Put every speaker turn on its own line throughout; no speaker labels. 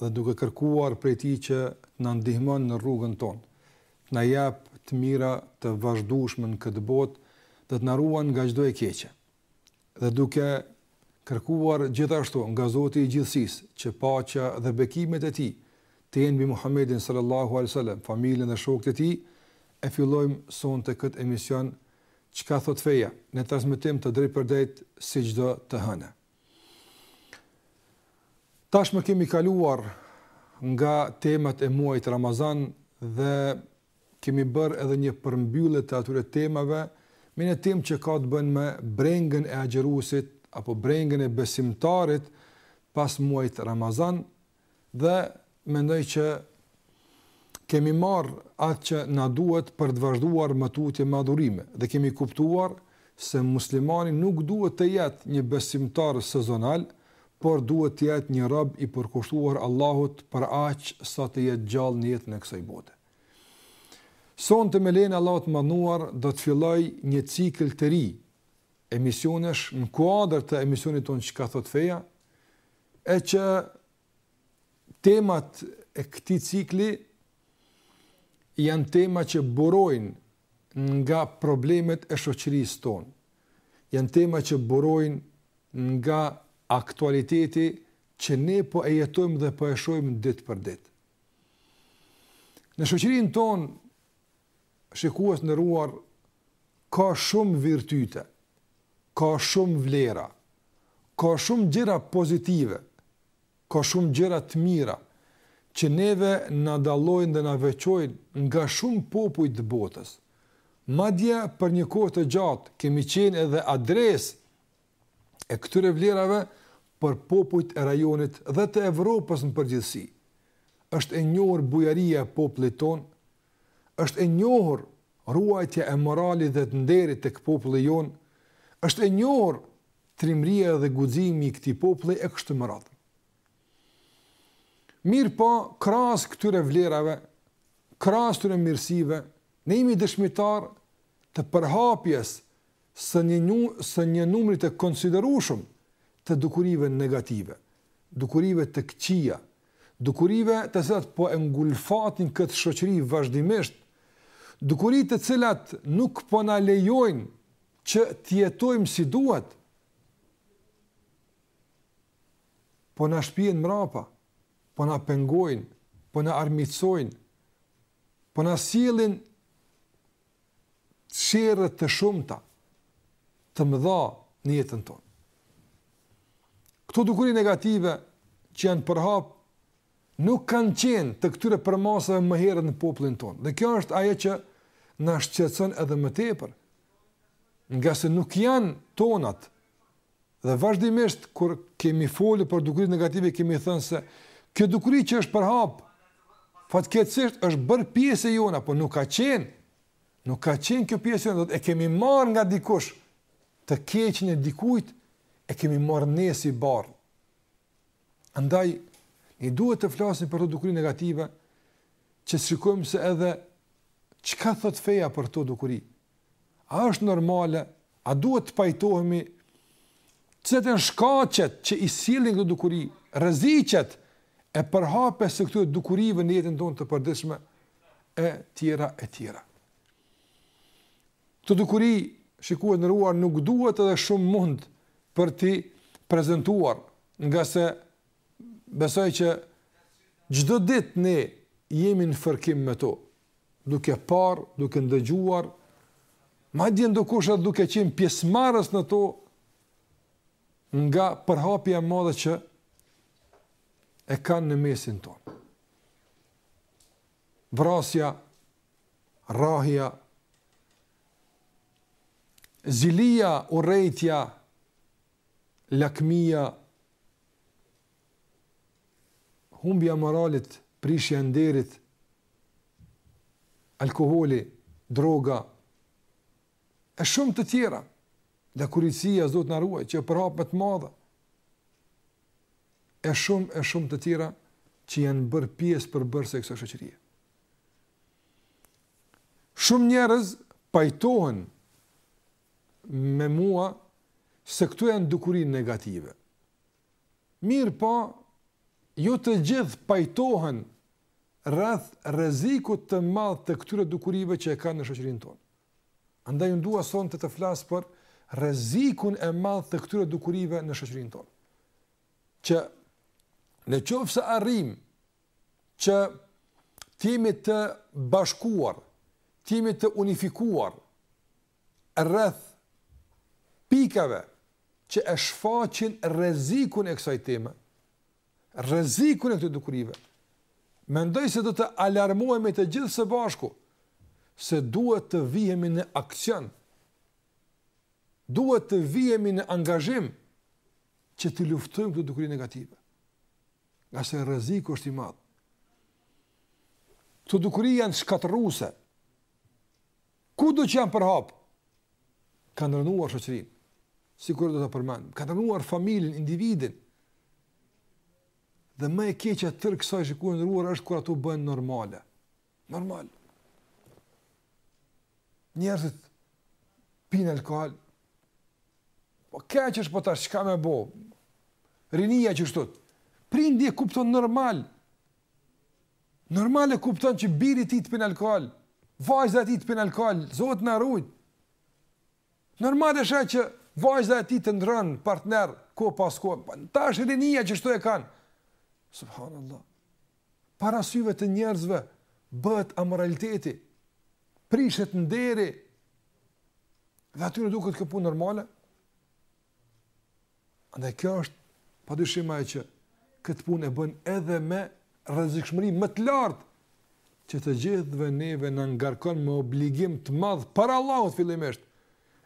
dhe duke kërkuar prej Tij që të na ndihmon në rrugën tonë, të na jap të mira të vazhdueshme në këtë botë dhe të na ruan nga çdo e keqe. Dhe duke kërkuar gjithashtu nga Zoti i Gjithësisë që paqja dhe bekimet e Tij të jenë mbi Muhammedin sallallahu alaihi wasallam, familjen dhe shokët e tij, e fillojmë sonte këtë emision Çka thotë feja, në transmetim të drejtpërdrejtë si çdo të hënë. Tashmë kemi kaluar nga temat e muajit Ramazan dhe kemi bërë edhe një përmbyllje të atyre temave me një temë që ka të bëjë me brengën e agjëruesit apo brengën e besimtarit pas muajit Ramazan, dhe mendoj që kemi marrë atë që na duhet për të vazhduar më tutje me adhurime dhe kemi kuptuar se muslimani nuk duhet të jetë një besimtar sezonal, por duhet të jetë një rob i përkushtuar Allahut për aq sa të jetë gjallë në jetën e kësaj bote. Sonte me lejen e Allahut të madhëruar do të fillojmë një cikël të ri emisionesh në kuadër të emisionit tonë Çka thotë feja, E që temat e këtij cikli janë tema që burojnë nga problemet e shoqërisë tonë. Janë tema që burojnë nga aktualiteti që ne po e jetojmë dhe po e shohim ditë për ditë. Në shoqërinë tonë shikues të nderuar ka shumë virtyte, ka shumë vlera, ka shumë gjëra pozitive, ka shumë gjëra të mira që neve na dallojnë dhe na veçojnë nga shumë popuj të botës. Madje për një kohë të gjatë kemi qenë edhe adresë e këtyre vlerave për popujt e rajonit dhe të Evropës në përgjithësi. Është e njohur bujaria e popullit tonë, Është e njohur ruajtja e moralit dhe të nderit tek populli jonë, është e njohur trimëria dhe guximi i këtij populli e kështu me radhë. Mirëpo, krahas këtyre vlerave, krahas këtyre mirësive, ne jemi dëshmitarë të përhapjes së një numri të konsiderueshëm të dukurive negative, dukurive të këqija, dukurive të cilat po e ngulfatin këtë shoqëri vazhdimisht, dukuri të cilat nuk po na lejojnë që të jetojmë si duhet, po na shpien mrapa, po na pengojnë, po na armiqësojnë, po na sjellin tjera të shumta, të mëdha në jetën tonë. Këto dukuri negative që janë përhap, nuk kanë qenë të këtyre përmasëve më herët në popullin tonë. Dhe kjo është aje që në shqetson edhe më tepër, ngase nuk janë tonat, Dhe vazhdimisht kur kemi folur për dukuritë negative kemi thënë se kjo dukuri që është përhap fatkeqësisht është bërë pjesë e jona, por nuk ka qenë. Nuk ka qenë kjo pjesë e jona, do të thotë e kemi marrë nga dikush të keqin e dikujt e kemi marrë ne si barrë. Andaj ne duhet të flasim për këto dukuri negative që të shikojmë se edhe çka thotë feja për këto dukuri. A është normale, a duhet të pajtohemi, cilat janë shkaqet që i sjellin këto dukuri, rreziqet e përhapjes së këtyre dukurive në jetën tonë të përditshme e tjera e tjera. Këto dukuri shikuar në rruar nuk duhet edhe shumë mund për t'i prezentuar, ngase besoj që çdo ditë ne jemi në fërkim me to, duke parë, duke ndëgjuar, madje ndokush edhe duke qenë pjesëmarrës në to, nga përhapja e madhe që e kanë në mesin tonë. Vrasja, rrahja, zilia, urrejtja, lakmia, humbja e moralit, prishja e nderit, alkoholi, droga, e shumë të tjera, lakuriqësia, Zoti na ruaj, që është përhap me të madhe, e shumë, e shumë të tjera, që janë bërë pjesë përbërëse e kësaj shoqërie. Shumë njerëz pajtohen me mua se këto janë dukuri negative, Mirëpo, jo të gjithë pajtohen rreth rrezikut të madh të këtyre dukurive që e kanë në shoqërinë tonë. Andaj unë dua sonte të flas për rrezikun e madh të këtyre dukurive në shoqërinë tonë. Që në qoftë se arrijmë që të jemi të bashkuar, të jemi të unifikuar rreth pikave që e shfaqin rrezikun e kësaj teme, rrezikun e këtyre dukurive. Mendoj se do të alarmohemi të gjithë së bashku se duhet të vihemi në aksion. Duhet të vihemi në angazhim që t'i luftojmë këto dukuri negative. Ngase rreziku është i madh. Këto dukuri janë shkatërruese. Kudo që janë përhap, kanë rënuar shoqërinë, sikur do ta përmendim, kanë rënuar familjen, individin, dhe më e keqja e tërë kësaj shikues të nderuar është kur ato bëhen normale. Normal. Njerëzit pinë alkohol, po keq është po tash çka me bo, rinia qështu, prindi e kupton normal, Normal e kupton që biri i tij të pin alkohol, vajza e tij të pin alkohol, Zoti na rujt. Normal është që vajza e tij të ndron partner kohë pas kohe. Po, tash rinia qështu e kanë. Subhanallah. Para syve të njerëzve bëhet amoraliteti. Prishet nderi. Dhe atyre u duket kjo punë normale. Andaj kjo është pa dyshim ajo që këtë punë e bën edhe me rrezikshmëri më të lartë që të gjithëve neve na ngarkon me obligim të madh para Allahut fillimisht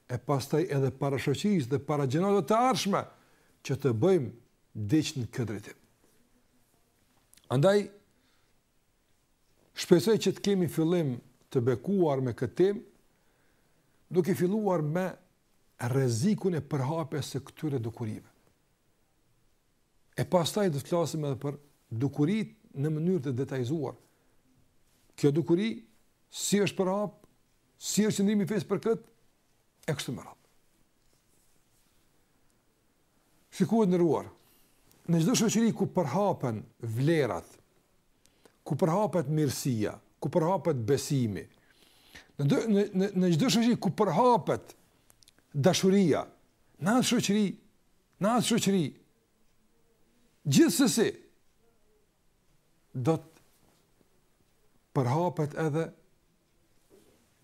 e pastaj edhe para shoqërisë dhe para gjeneratave të ardhshme që të bëjmë diç në këtë drejtim. Andaj shpresoj që të kemi fillim të bekuar me këtë temë duke filluar me rrezikun e përhapjes së këtyre dukurive. E pastaj do të flasim edhe për dukuritë në mënyrë të detajzuar. Kjo dukuri si është përhap, si është qëndrimi i fesë për këtë e kështu me radhë. Shikues të nderuar, në çdo shoqëri ku përhapen vlerat, ku përhapet mirësia, ku përhapet besimi, në do, në në në çdo shoqëri ku përhapet dashuria, në atë shoqëri, në atë shoqëri gjithsesi do të përhapet edhe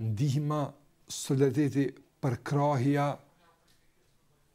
ndihma solidariteti përkrahja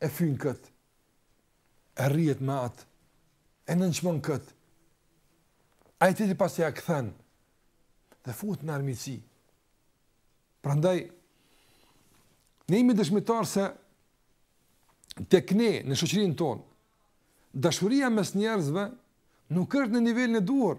e fyn kët, e rrihet me atë, e nënçmon kët, ai i tili pas ia kthen, dhe futet në armiqësi. Prandaj, ne jemi dëshmitar se tek ne në shoqërinë tonë, dashuria mes njerëzve nuk është në nivelin e duhur.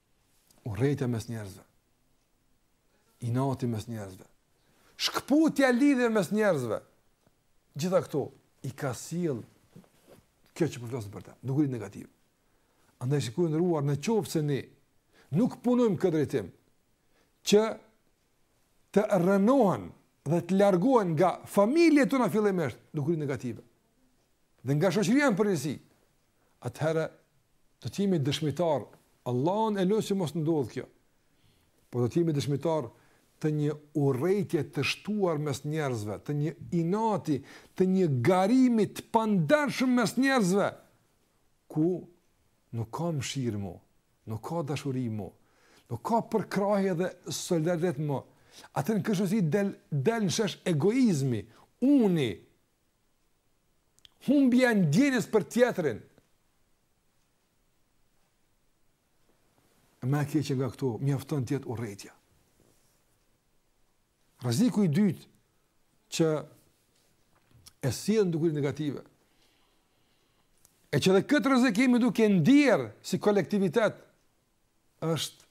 Urrejtja mes njerëzve. Inati mes njerëzve. Shkëputja e lidhjeve mes njerëzve. Gjitha këto i ka sjell kjo që po flasim për të, dukuri negative. Andaj shikues të nderuar në qoftë se ne nuk punojmë në këtë drejtim që të rënohen dhe të largohen nga familjet tona fillimisht dukuritë negative dhe nga shoqëria në përgjithësi atëherë do të jemi dëshmitar, Allahun e lus që mos t'ndodhë kjo, por do të jemi dëshmitar të një urrejtje të shtuar mes njerëzve, të një inati, të një garimit të pandershëm mes njerëzve, ku nuk ka mshirë mo, nuk ka dashuri mo, nuk ka përkrahje dhe solidaritet mo, atëherë në kështu si del, del në shesh egoizmi, uni, Humbja e ndjenjës për tjetrin. E ma e keqe nga këto, mjafton të jetë urrejtja. Rreziku i dytë që e sjellin dukuritë negative. E që dhe këtë rrezik jemi duke ndier si kolektivitet është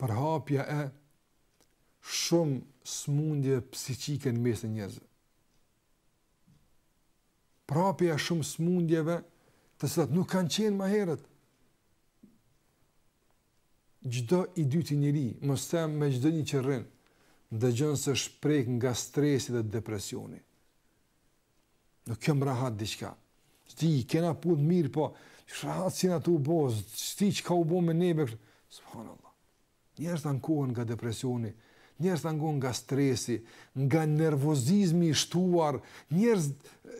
përhapja e shumë smundjeve psiqike në mes të njerëzve. Përhapja e shumë smundjeve të cilat nuk kanë qenë ma herët. Çdo i dyti njeri, mos të them me çdonjë që rrin, dëgjon se është prek nga stresi dhe depresioni. Nuk jam rahat diçka. S'di, i kena punët mirë, po, rahat si në të u bo, s'di çka u bo me neve, kështu. Subhanallah. Njerëzit ankohen nga depresioni, njerëzit ankohen nga stresi, nga nervozizmi i shtuar, njerëz,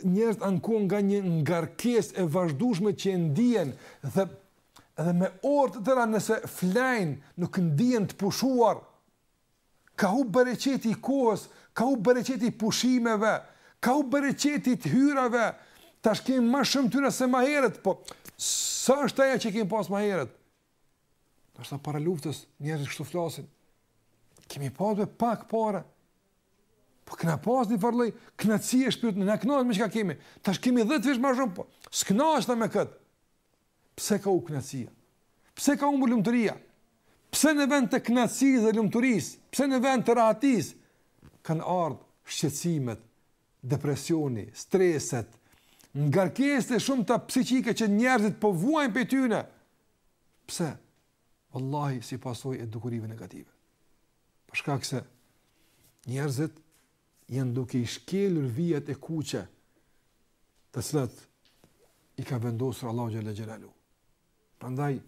njerëzit ankohen nga një ngarkesë e vazhdueshme që e ndiejnë dhe, dhe me orë të tëra nëse flejnë, nuk ndihen të pushuar, Ka hup bereqeti i kohës, ka hup bereqeti i pushimeve, ka hup bereqeti i të hyrave, tash kemi ma shumë t'hyra se ma herët, po sa është ajo që kemi pas ma herët? Në veçanti para luftës, njerëzit kështu flasin, kemi pas ma pak pare, po kena pas një farë lloj knaqsie n'shpirt, jem knaq me çka kemi, tash kemi dhjetëfish ma shumë, po s'knaqen me këtë, Pse ka hup knaqësia? Pse ka humbur lumturia? Pse në vend të kënaqësisë dhe lumturisë, pse në vend të rahatisë kanë ardh shqetësimet, depresioni, streset, ngarkesat e shumta psiqike që njerëzit po vuajnë prej tyne? Pse? Vallahi si pasojë e dukurive negative. Për shkak se njerëzit janë duke i shkelur vijat e kuqe të cilat i ka vendosur Allahu xhel-le xhelaluhu. Prandaj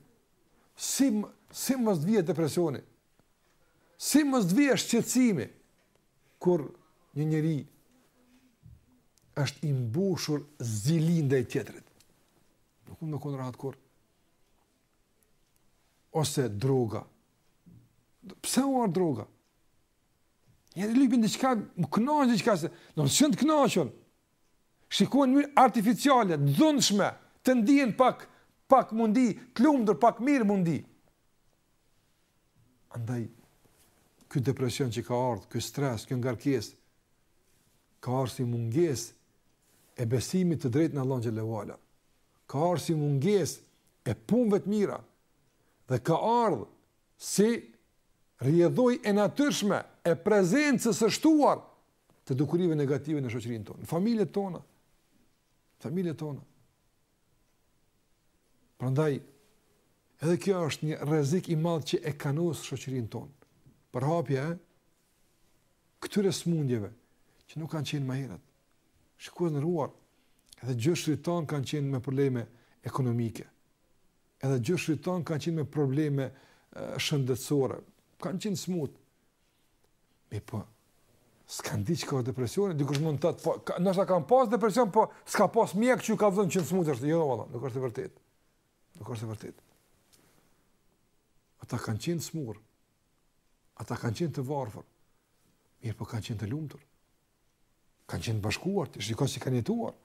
si si mos vijë depresioni? Si mos vijë shqetësimi kur një njeri është i mbushur zili ndaj tjetrit? Nuk mund me kon rahat kur ose droga. Pse u ardh droga? Njerëzit lypin diçka, me u kënaq diçka se, don me qenë të kënaqën, shikojnë mënyra artificiale, dhunshme, të ndijen pak, pak mundi, të lumtur, pak mirë mundi. Andaj, ky depresion që ka ardhë, ky stres, kjo ngarkesë, ka ardhë si mungesë e besimit të drejtë në Allahun xhele ve ala. Ka ardhë si mungesë e punëve të mira, dhe ka ardhë si rrjedhojë e natyrshme e prezencës së shtuar të dukurive negative në shoqërinë tonë, në familjet tona. Familjet tona. Prandaj edhe kjo është një rrezik i madh që e kanos shoqërinë tonë. Përhapja e këtyre smundjeve që nuk kanë qenë më herët. Shikoni të nderuar, edhe gjyshërit tanë kanë qenë me probleme ekonomike. Edhe gjyshërit tanë kanë qenë me probleme shëndetësore, kanë qenë smut. Mirëpo, s'kanë dit çka depresioni, dikush mund të thotë po, ka, ndoshta kanë pas depresion, po s'ka pas mjek që ju ka vënë që je smut është, jo, valla, nuk është e vërtetë. Nuk është e vërtetë. Ata kanë qenë smurë, ata kanë qenë të varfër, mirëpo kanë qenë të lumtur, Kanë qenë të bashkuar, ti shiko si kanë jetuar.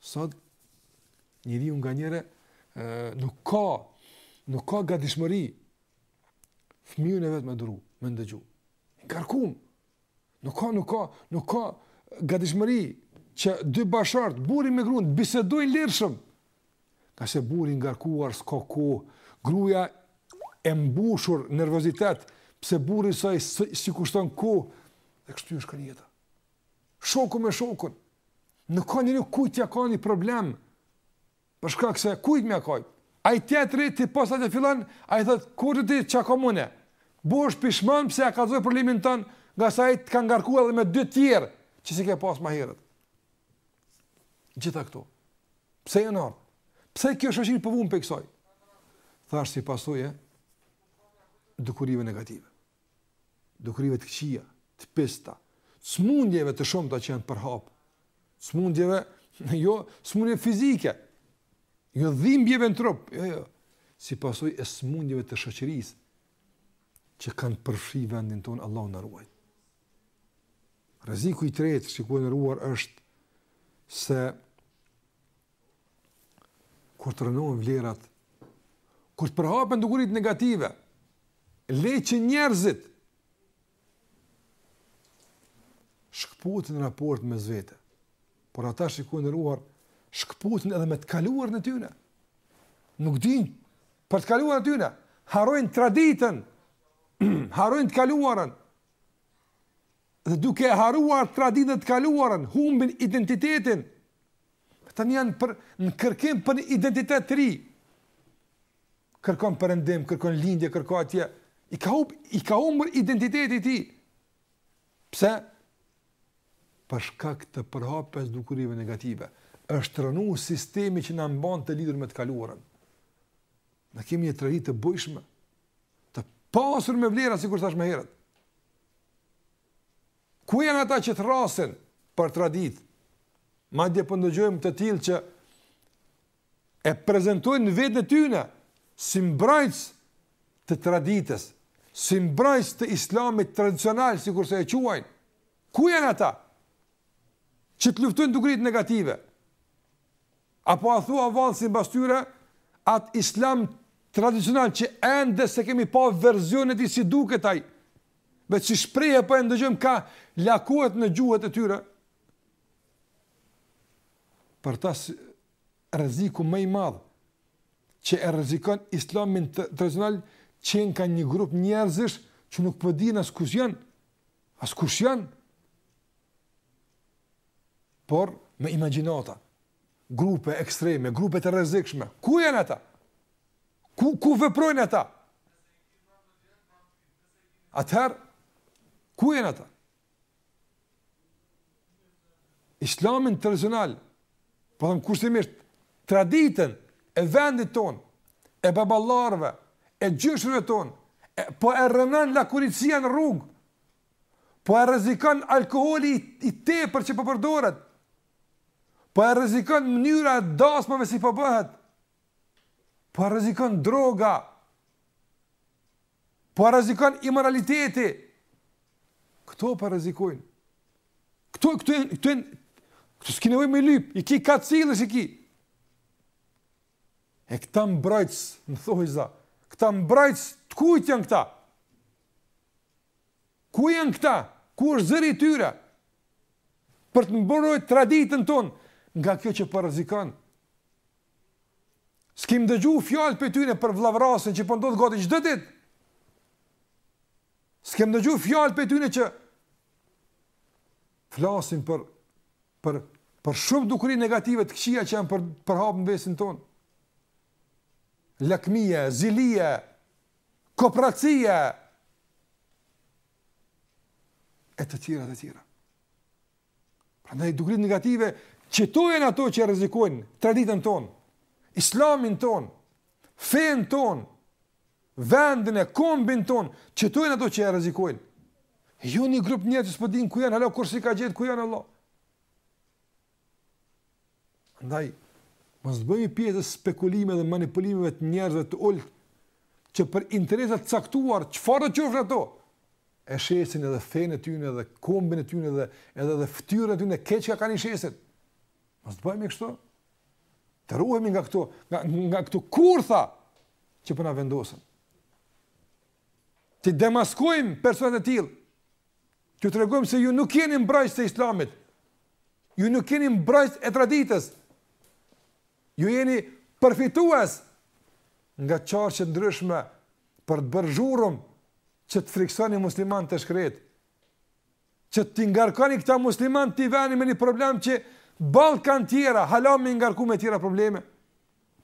Sot, njeriu nga njeri, nuk ka, nuk ka gatishmëri, fëmijën e vet me duru, me ndëgju. I ngarkum, nuk ka, nuk ka, nuk ka gatishmëri, që dy bashkëshortë, burri me grunë, bisedojnë lirshëm, Ngase burri i ngarkuar s'ka kohë, gruaja e mbushur nervozitet, pse burri saj s'i kushton kohë, dhe kështu ju shkon jeta. Shoku me shokun, nuk ka njeri kujt t'ia qajë një problem, për shkak se kujt me ja ka, ai tjetri ti posa të fillon, ai thotë, kur ta dish çka kam unë, bëhesh pishman pse ja ke qa problemin tënd, ngase ai të ka ngarkuar edhe me dy tjerë, që s'i ke pas ma herët. Gjitha këto. Pse janë ardhë? Pse kjo shoqëri po vun pe kësaj? Thashë si pasojë e dukurive negative, dukurive të këqija, të pista, smundjeve të shumta që janë përhapë, smundjeve, jo, smundjeve fizike, jo dhimbjeve në trup, jo, jo, si pasojë e smundjeve të shoqërisë, që kanë përfshi vendin tonë, Allahu na ruajt. Rreziku i tretë, shikuar i nderuar, është se kur të rënohen vlerat, kur të përhapen dukuritë negative, le që njerëzit shkëputin raportet mes vete, por ata shikuar i nderuar, shkëputin edhe me të kaluarën e tyne. Nuk dinë për të kaluarën e tyne, harrojnë traditën, harrojnë të kaluarën, dhe duke e harruar traditën e të kaluarën, humbin identitetin. Këta janë për, në kërkim për një identitet të ri. Kërkon perëndim, kërkon lindje, kërkon atje. I ka, hum, i ka humbur identiteti i tij. Pse? Për shkak të përhapjes dukurive negative. është rënu sistemi që na mban të lidhur me të kaluarën. Ne kemi një traditë të bujshme, të pasur me vlera, sikur thashë më herët. Ku janë ata që thërrasin për traditë? Madje po ndëgjojmë të tillë që e prezentojnë veten e tyne si mbrajtës të traditës, si mbrajtës të islamit tradicional, sikurse e quajnë. Ku janë ata që të luftojnë dukuritë negative? Apo a thua vallë simbas tyre atë islam tradicional që ende s'e kemi pa versionin e tij si duket ai, veç si shprehje po e ndëgjojmë ka lakohet në gjuhët e tyre, për ta si rreziku më i madh që e rrezikon islamin tradicional qenka një grup njerëzish që nuk po dinë as kush janë, as kush janë, por me imagjinata. Grupe ekstreme, grupe të rrezikshme. Ku janë ata? Ku ku veprojnë ata? Atëher ku janë ata? Islamin tradicional, po them kushtimisht traditën e vendit tonë, e baballarëve, e gjyshërve tanë, e, po e rrënon lakuriqësia në rrugë. Po e rrezikon alkooli i tepërt që po përdoret. Po e rrezikon mënyra e dasmave si po bëhet. Po e rrezikon droga. Po e rrezikon imoraliteti. Kto po e rrezikojnë. Kto këtu këtu këtu s'ke nevojë me i lyp, i ki ka t'sillesh i ki. E këta mbrojtës, në thonjëza, këta mbrojtës, të kujtë janë këta? Ku janë këta? Ku është zëri i tyre? Për të mbrojtur traditën tonë nga kjo që po rrezikon. S'kim dëgju fjalë pej tyne për vllavrasjen që po ndodh gati çdo ditë. S'kim dëgju fjalë pej tyne që flasin për për për shumë dukuri negative të këqija që janë për përhapën në mesin ton. Lakmia, zilia, kopracia, e të tjera të tjera. Prandaj dukuritë negative, qëto janë ato që rrezikojnë traditën tonë, islamin tonë, fenë tonë, vendin e kombin tonë, qëto janë ato që rrezikojnë. Jo një grup njerëz që s'po din ku janë, hala kush s'i ka gjetë ku janë Allah. Ndaj, mos të bëhemi pjesë e spekulimeve dhe manipulimeve të njerëzve të ulët, që për interesa të caktuara, çfarëdo qofshin ato, e shesin edhe fenë e tyne dhe kombin e tyne dhe edhe dhe ftyrën e tyne, krejt çka kanë i shesin. Mos të bëhemi kështu. Të ruhemi nga këto, nga, nga këto kurtha që po na vendosen. T'i demaskojmë personat e tillë, T'ju tregojmë se ju nuk jeni mbrojtës të Islamit. Ju nuk jeni mbrojtës e traditës. Ju jeni përfitues nga qarqe të ndryshme për të bërë zhurmë që të friksoni muslimanët e shkretë. Që t'i ngarkoni këta muslimanë t'i veni me një problem që boll kanë tjera, hala me ngarku me tjera probleme.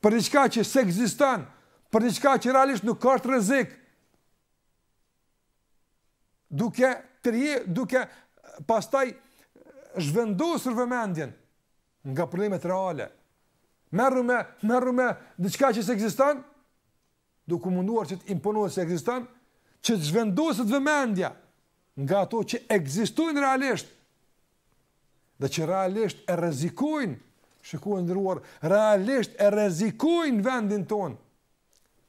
Për diçka që s'ekziston, për diçka që realisht nuk është rrezik. duke tërje, duke pastaj zhvendosur vëmendjen nga problemet reale. Merru me, merru me diçka që s'ekziston, duke munduar që të imponohet se ekziston, që të zhvendoset vëmendja nga ato që ekzistojnë realisht dhe që realisht e rrezikojnë, shikues të nderuar, realisht e rrezikojnë vendin tonë,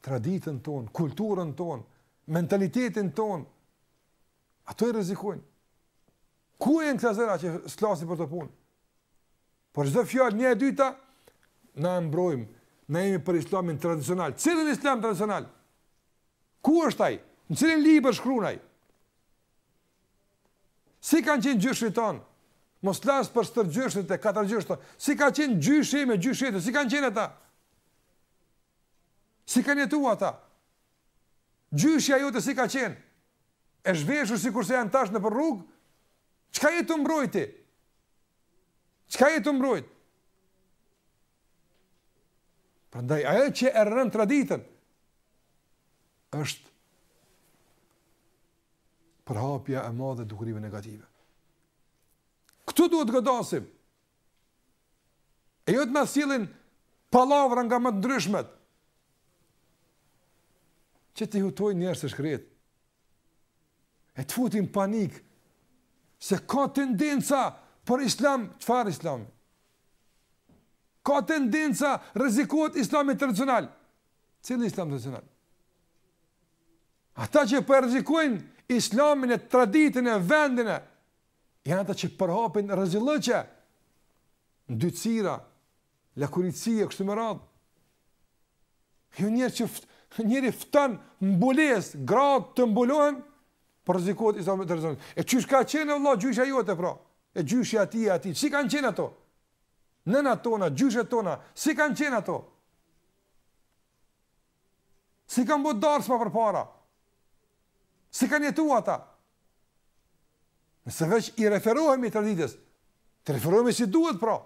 traditën tonë, kulturën tonë, Mentalitetin tonë, ato e rrezikojnë. Ku janë këta zëra që s'flasin për këtë punë? Por çdo fjalë e dyta na mbrojmë, na jemi për islamin tradicional. Cilin islam tradicional? Ku është ai? Në cilin libër shkruan ai? Si kanë qenë gjyshërit tonë? Mos flas për stërgjyshërit e katragjyshërit tonë. Si ka qenë gjyshi me gjyshen si kanë qenë ata? Si kanë jetu ata? Gjyshja jote si ka qenë? E zhveshur sikurse janë tash nëpër rrugë? Çka je tu mbrojt ti? Çka je tu mbrojt? Prandaj, ajo që e rrënon traditën, është përhapja e madhe e dukurive negative. Këtu duhet të godasim, E jo të na sjellin pallavra nga më të ndryshmet. Që t'i hutojnë njerëzit e shkretë. E të futin panik se ka tendenca për islam, çfarë islami? Ka tendenca rrezikohet islami tradicional. Cili islam tradicional? Ata që po rrezikojnë islamin, traditën e vendin e janë ata që përhapin rezillëqe, ndytësira, lakuriqësi e kështu me radhë. Jo njeri që ft, njeri fton mbulesë, gratë të mbulohen, po rrezikohet islami, rrezikohet. E qysh ka qenë, vëlla, gjyshja jote, pra? E gjyshja e atij e atij, si kanë qenë ato? Nënat tona, gjyshet tona, si kanë qenë ato? Si kanë bo dasma përpara? Si kanë jetu ata? Nëse veç i referohemi traditës, t'i referohemi si duhet pra.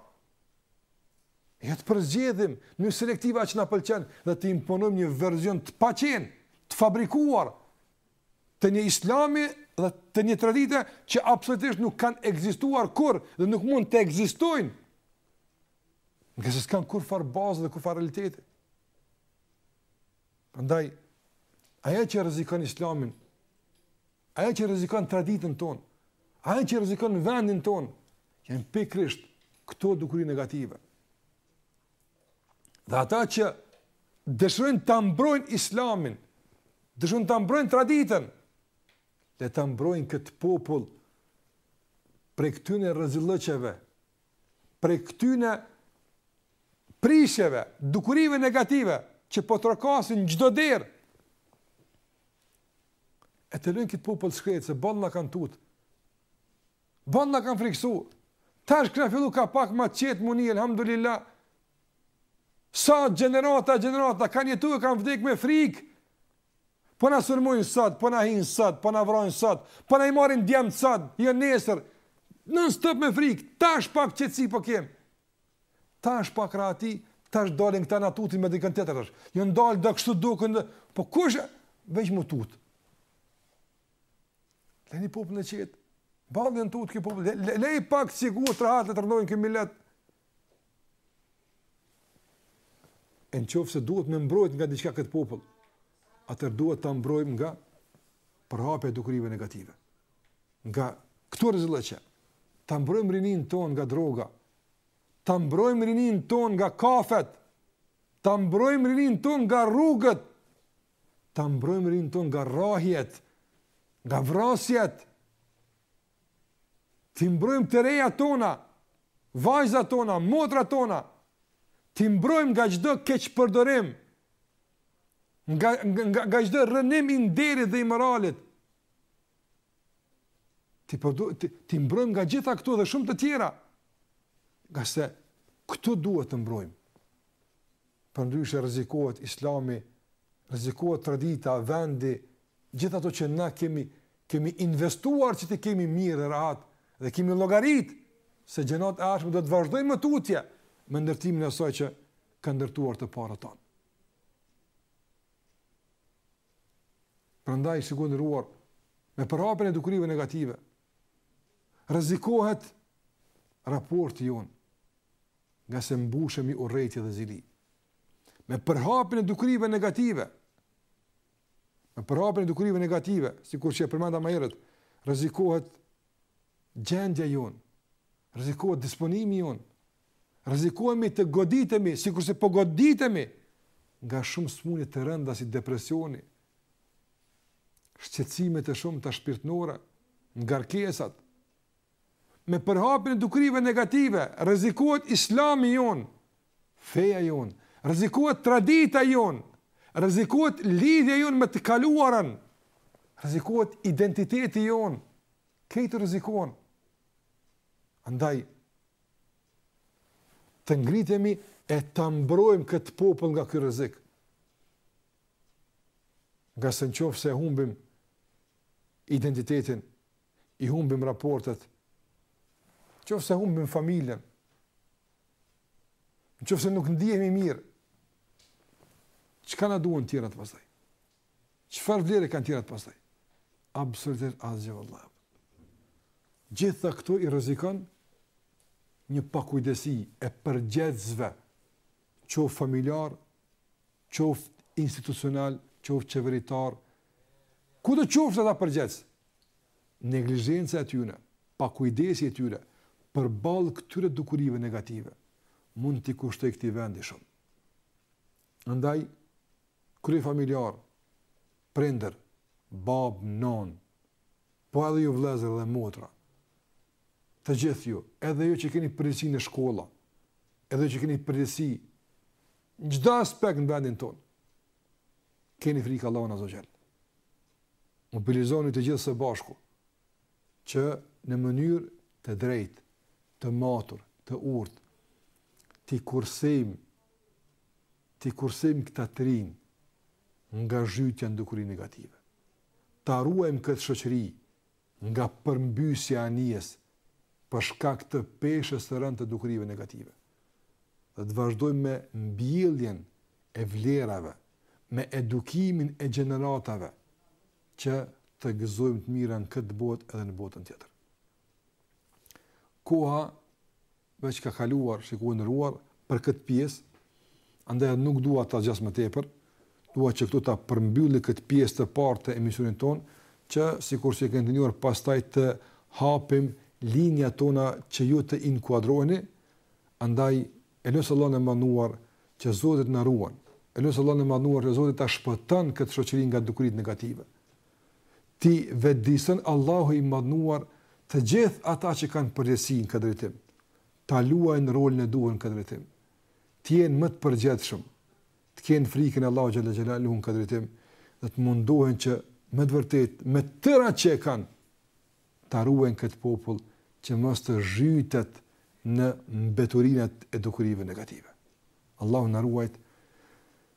E jo të përzgjedhim selektiv atë që na pëlqen dhe të imponim një verzion të paqenë, të fabrikuar, të një islami dhe të një tradite që absolutisht nuk kanë ekzistuar kurrë dhe nuk mund të ekzistojnë. Ngase s'kanë kurrfarë baze dhe kurrfarë realiteti. Prandaj ajo që rrezikon Islamin, ajo që rrezikon traditën tonë, ajo që rrezikon vendin tonë, janë pikërisht këto dukuri negative. Dhe ata që dëshirojnë ta mbrojnë Islamin, dëshirojnë ta mbrojnë traditën, le ta mbrojnë këtë popull prej këtyne rezillëqeve, prej këtyne prishjeve, dukurive negative që po trokasin në çdo derë. E ta lënë këtë popull të shkretë, se boll na kanë tut. Boll na kanë friksu. Tash kena fillu ka pak ma qetë me ni, elhamdulillah. Sa gjenerata, gjenerata, kanë jetu e kanë vdekë me frikë. Po na sulmojnë sot, po na hinë sot, po na vrojnë sot, po na i marrin djemtë sot, jo nesër. Non stop me frikë, tash pak qetësi po kemë. Tash pak rahati, tash dalin këta na tutin me dikën tjetër tash. Ju ndal do kështu duken, po kush veç më tut. Leni popullin të qetë. Boll u tut ky popull. Le, leje pak sigurt rahat të rrojë ky milet. E në qoftë se duhet me mbrojt nga diçka këtë popull, atëherë duhet ta mbrojmë nga përhapja e dukurive negative. Nga këto rezillëqe, ta mbrojmë rininë tonë nga droga, ta mbrojmë rininë tonë nga kafet, ta mbrojmë rininë tonë nga rrugët, ta mbrojmë rininë tonë nga rrahjet, nga vrasjet, t'i mbrojmë të rejat tona, vajzat tona, motrat tona, t'i mbrojmë nga çdo keqpërdorim, nga, nga, nga çdo rrënim i nderit dhe i moralit, Ti po do ti, t'i mbrojmë nga gjitha këto dhe shumë të tjera. Ngase këto duhet t'i mbrojmë. Përndryshe rrezikohet Islami, rrezikohet tradita, vendi, gjithë ato që na kemi kemi investuar që t'i kemi mirë e rahat dhe kemi llogarit se gjeneratat e ardhshme do të vazhdojnë më tutje me ndërtimin e asaj që kanë ndërtuar të parët tanë. Prandaj sigurisht të nderuar me përhapjen e dukurive negative rrezikohet raporti jonë ngase mbushemi urrejtje dhe zili. Me përhapjen e dukurive negative, me përhapjen e dukurive negative, sikur që e përmenda ma herët, rrezikohet gjendja jonë, rrezikohet disponimi jonë, Rrezikohemi të goditemi, sikurse po goditemi nga shumë sëmundje të rënda si depresioni, shqetësimet e shumta shpirtnore, ngarkesat. Me përhapjen e dukurive negative, rrezikohet Islami jonë, feja jonë, rrezikohet tradita jonë, rrezikohet lidhja jonë me të kaluarën, rrezikohet identiteti jonë. Krejt rrezikohen. Andaj të ngritemi e ta mbrojmë këtë popull nga ky rrezik. Ngase në qoftë se humbim identitetin, i humbim raportet, në qoftë se humbim familjen, në qoftë se nuk ndihemi mirë, çka na duhen tjerat pastaj? Çfarë vlere kanë të tjerat pastaj? Absolutisht asgjë vëllai. Gjitha këto i rrezikon një pakujdesi e përgjegjësve, qoftë familjar, qoftë institucional, qoftë qeveritar, kudo qoftë ata përgjegjës. Neglizhenca e tyre, pakujdesia e tyre përballë këtyre dukurive negative mund t'i kushtojë këtij vendi shumë. Andaj, kryefamiljarë, prindër, babë, nënë, po edhe ju vëllezër dhe motra, të gjithë ju, edhe ju që keni përgjegjësi në shkolla, edhe ju që keni përgjegjësi në çdo aspekt në vendin tonë, keni frikë Allahun azze ve xhel. Mobilizoni të gjithë së bashku, që në mënyrë të drejtë, të matur, të urtë, t'i kursejmë t'i kursejmë këta të rinj nga zhytja në dukuri negative, ta ruajmë këtë shoqëri nga përmbysja e anijes për shkak të peshës së rëndë të dukurive negative dhe të vazhdojmë me mbjelljen e vlerave, me edukimin e gjeneratave që të gëzojmë të mira në këtë botë edhe në botën tjetër. Koha veç ka kaluar, shikues të nderuar, për këtë pjesë, andaj nuk dua ta zgjas më tepër, dua që këtu ta përmbylli këtë pjesë të parë të emisionit tonë, që sikurse e keni dëgjuar pastaj të hapim linjat tona që ju të inkuadroheni, andaj e lus Allahun e Madhnuar që Zoti të na ruan, e lus Allahun e Madhnuar që Zoti ta shpëton këtë shoqëri nga dukuritë negative. T'i vetëdijeson Allahu i Madhnuar të gjithë ata që kanë përgjegjësi në këtë drejtim, ta luajnë rolin e duhur në këtë drejtim, të jenë më të përgjegjshëm, të kenë frikën e Allahut xhel-le xhelaluhu në këtë drejtim dhe të mundohen që me të vërtetë me tërë atë që e kanë ta ruajnë këtë popull që mos të zhytet në mbeturinat e dukurive negative. Allahu na ruajt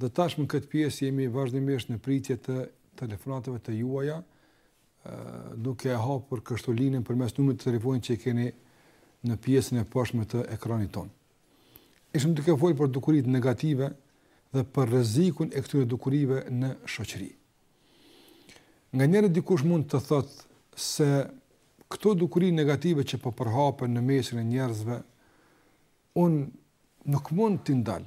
Dhe tashmë në këtë pjesë jemi vazhdimisht në pritje të telefonatave të juaja, duke e hapur kështu linjën përmes numrit të telefonit që keni në pjesën e poshtme të ekranit tonë. Ishim duke folur për dukuritë negative dhe për rrezikun e këtyre dukurive në shoqëri. Nganjëherë dikush mund të thotë se këto dukuri negative që po përhapen në mesin e njerëzve unë nuk mund t'i ndal.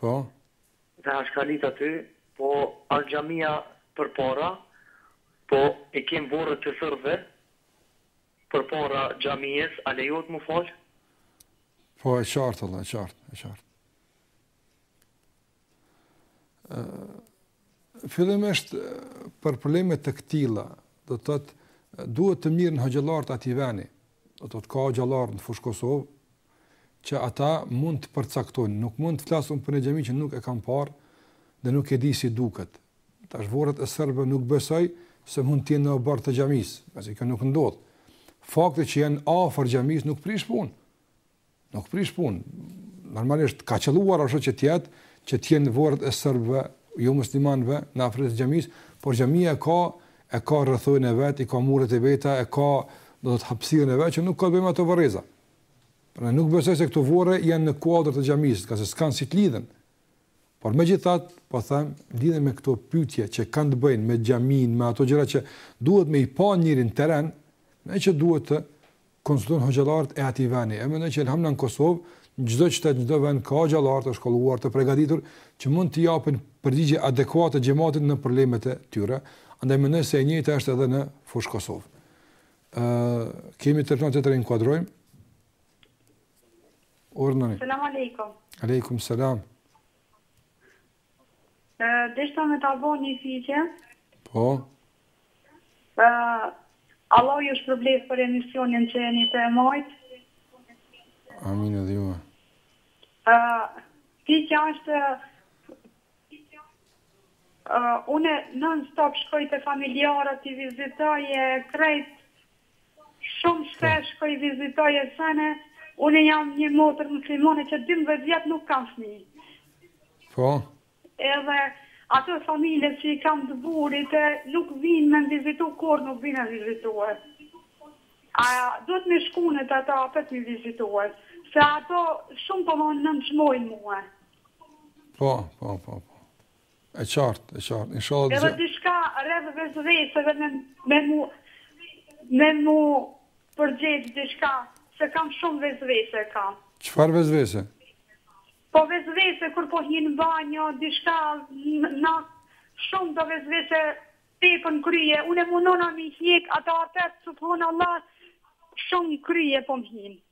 Po.
Dhe ashkalit aty, po asht xhamia përpara, po i kem vorret e serbve përpara xhamies, a lejohet mu fal?
Po e qartë valla, e qartë, e qartë. Ë fillimisht për probleme të këtilla, do të thotë duhet të merren hoxhallarët e atij veni, do të thotë ka hoxhallarë në Fushë Kosovë, që ata mund të përcaktojnë, nuk mund të flas unë për një xhami që nuk e kam parë dhe nuk e di si duket. Tash vorret e serbëve nuk besoj se mund të jenë në oborr të xhamisë, pasi kjo nuk ndodh. Fakti që janë afër xhamisë nuk prish punë. Nuk prish punë. Normalisht ka qëlluar ashtu që të jetë që të jenë vorret e serbëve, jo muslimanëve në afërsi të xhamisë, por xhamia ka e ka rrethojën e vet, i ka muret e veta, e ka do të hapësirën e vet që nuk ka të bëjë me ato vorreza. Pra nuk besoj se këto vorre janë në kuadër të xhamisë, pra se s'kan si të lidhen. Por megjithatë, po them, lidhur me këto pyetje që kanë të bëjnë me xhamin, me ato gjëra që duhet me i pa njeri n'teren, mendoj që duhet të konsultohen hoxhallarët e atij vendi. E mendoj që elhamdulilah në Kosovë, në çdo qytet, në çdo vend ka hoxhallarë të shkolluar, të pregatitur që mund t'i japin përgjigje adekuate xhematit në problemet e tyre. Andaj mendoj se e njëjta është edhe në Fushë Kosovë. Ë kemi të tjerë të inkuadruar. Urdhnoni.
Selam aleikum.
Aleikum selam.
Deshta me t'a bo një pyetje.
Po.
Ë Allahu ju shpërbleft për emisionin që jeni tu e majtë.
Amin edhe ju.
Ë pyetja është Uh, une non stop shkoj te familjarët, i vizitoj e krejt Shumë shpesh shkoj i vizitoj e sene, unë jam një motër muslimane që dymbëdhjetë vjet nuk kam fëmijë.
Po.
Edhe ato familje që i kam të burrit e nuk vijnë me më vizitu kurrë nuk vijnë me m'vizitue. A duhet me shku unë te ata apet m'i vizitue. Se ato shumë po më nënçmojnë mue.
Po, po, po, po. E qartë, e qartë. Inshallah dëgjoj.
Edhe diçka rreth vesvesës edhe me me mu me mu përgjigj diçka, se kam shumë vesvese kam.
Çfarë vesvese?
Po vesvese kur po hi në banjo, diçka na shumë do vesvese tepër në krye, unë e munona mi hjek ato atet subhanallah shumë n'krye po më
hinë.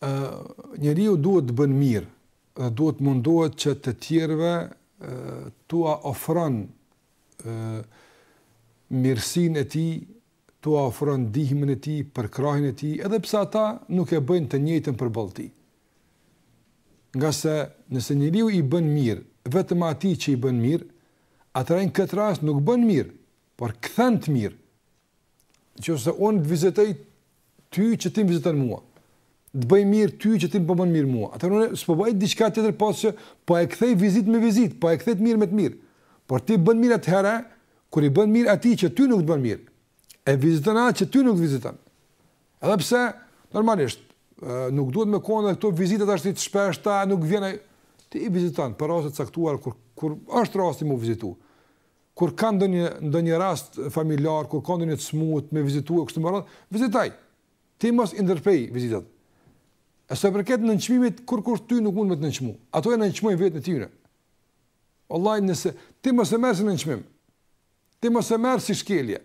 Ë njeriu duhet të bën mirë dhe duhet të mundohet që të tjerëve tua ofron ë mirësinë e tij, tua ofron ndihmën e tij, përkrahjen e tij, edhe pse ata nuk e bëjnë të njëjtën përballë tij. Ngase nëse njeriu i bën mirë vetëm atij që i bën mirë, atëherë në këtë rast nuk bën mirë, por kthen të mirë. Nëse unë të vizitoj ty që ti më viziton mua. Të bëj mirë ty që ti më po bën mirë mua. Atëherë unë s'po bëj diçka tjetër pos që po e kthej vizitë me vizitë, po e kthej të mirë me të mirë. Por ti bën mirë atëherë kur i bën mirë atij që ty nuk të bën mirë. E viziton atë që ty nuk viziton. Edhe pse normalisht nuk duhet me kon këto vizita tash të shpeshta nuk vjen ai ti i viziton për raste të caktuar kur kur është rasti me u vizitu. Kur ka ndonjë ndonjë rast familjar, kur ka ndonjë të smut, me vizitu e kështu me radhë, vizitoji. Ti mos i ndërprej vizitat. E sa përket nënçmimit, kur kur ty nuk mund me të nënçmu. Ato e nënçmojnë veten e tyre. Vallahi, nëse ti mos e merr si nënçmim. Ti mos e merr si shkelje.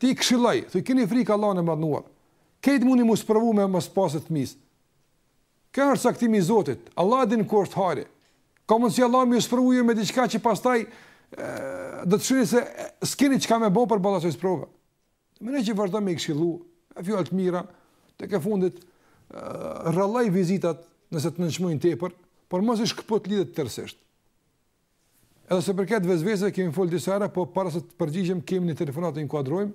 Ti këshilloji, kini frikë Allahun e madhëruar. Krejt mund me u sprovu me mos pasë fëmijë. Kjo është caktim i Zotit. Allah e din ku është hajri. Ka mundësi Allah me ju sprovu ju me diçka që pastaj do të shihni se s'keni çka me bë përballë asoj sprove. Mirëpo vazhdo me i këshillu, me fjalë të mira, tekefundit rralloji vizitat nëse të nënçmojnë tepër, por mos i shkëput lidhjet tërësisht. Edhe sa u përket vesveseve kemi fol disa herë, po para se të përgjigjem kemi një
telefonatë ta
inkuadrojmë.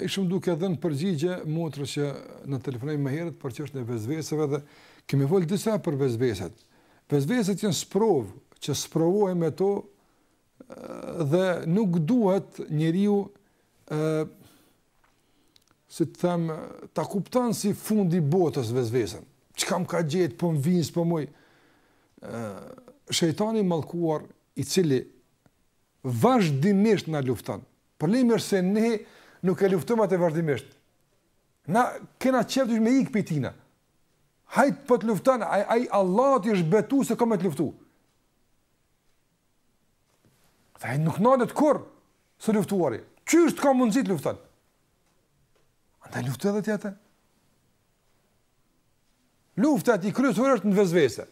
Ishim duke dhënë përgjigje motrës që na telefonoi më herët për çështën e vesveseve dhe kemi folur disa për vesveset. Vesveset janë sprovë që sprovohemi me to dhe nuk duhet njeriu ë si të them ta kupton si fundi i botës vesvesen. Çka më ka gjetë, po më vijnë s'po muj. ë Shejtani i mallkuar i cili vazhdimisht na lufton, Problemi është se ne nuk e luftojmë atë vazhdimisht. Na kena qejf me ik pi tina. Ai po të lufton, ai ai Allahut i është betu se ka me të luftu. Dhe ai nuk ndalet kurrë së luftuari. Qysh të ka mundësi të lufton. Andaj luftoje edhe ti atë. Lufta e tij kryesore është në vesvese.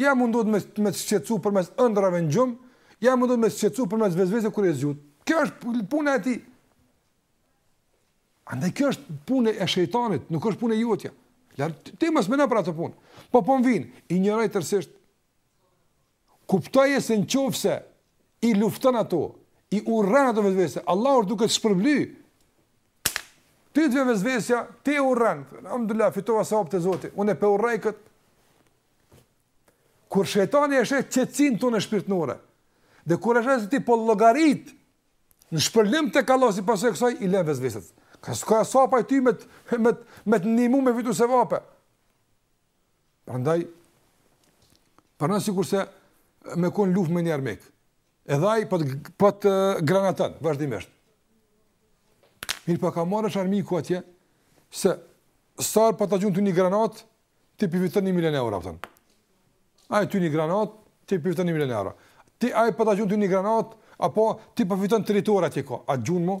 Ja mundohet me me t'shqetësu përmes ëndrrave në gjumë, ja mundohet me t'shqetësu përmes vesveseve kur je zgjut. Kjo është puna e tij. Andaj kjo është punë e shejtanit, nuk është punë e jotja. Lar ti mos meno për atë punë. Po po m'vijnë, injoroji tërësisht. Kuptoje se nëqoftëse i lufton ato, i urren ato vesvese, Allahu është duke të shpërbly. Ty t'vjen vesvesja, ti e urren. Alhamdulillah, fitova sevap te Zoti. Unë e po urrej kët. Kur shejtani e sheh qetësinë tonë shpirtënore, dhe kur e sheh se ti po llogarit në shpërlim tek Allah si pasojë e kësaj i lë vesveset. Ka s'ka hesap ty me me me të ndihmu me fitu sevape. Prandaj, pra sikurse me konë n'luftë me një armik, edhe aj po t', po t'granaton, vazhdimisht. Mirëpo po ka marrë vesh armiku atje, se sa herë po të gjun ty një granatë, ti po fiton një milion euro, po them. Aj ty një granatë, ti po fiton një milion euro. Ti aj po po të gjun ty një granatë, apo ti po fiton territoret që ka. A gjun mo?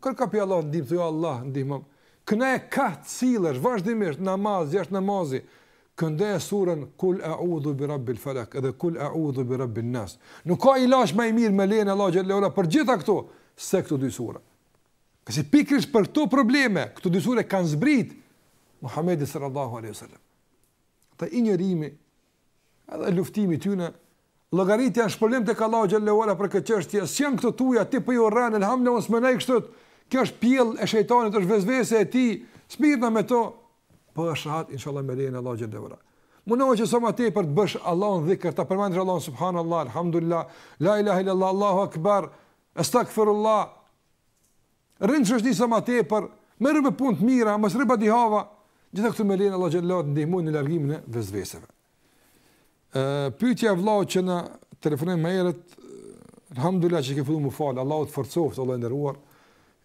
Kërko prej Allahut ndihmë, thuaj o Allah, ndihmomë. Këndoje kah të sillesh vazhdimisht namaz, jashtë namazi, këndoje surën kul a'udhu bi rabbil falaq dhe kul a'udhu bi rabbin nas. Nuk ka ilaç më i mirë me lejen e Allahut xhelle ue ala për gjitha këto se këto dy sura. Se pikërisht për këto probleme, këto dy sura kanë zbrit Muhamedit sallallahu alaihi wasallam. Te injorimi Edhe luftimi i tyne, llogaritja në shpërblim tek Allahu xhelle ue ala për këtë çështje, s'janë këto tuja, ti pra po i urren, elhamdulillah, unë s'menoj kështu, kjo është pjellë e shejtanit, është vesvese e tij, s'mirrna me to, bëhesh rahat, inshallah, me lejen e Allahut xhelle ue ala. Munohu që sa ma tepër t'i bësh Allahut dhikër, ta përmendësh Allahun subhanallah, alhamdulillah, la ilahe illallah, Allahu akbar, estakfirullah, Rri n'shoqni sa më tepër, merru me punë të mira, mos rri badihava. Gjithë këto me lejen e Allahut xhelle ue ala të ndihmojnë në largimin e vesveseve. Ë pyetja e vëllait që na telefonoi më herët, alhamdulillah që ke filluar me u fal, Allahu të forcoft, vëlla i nderuar.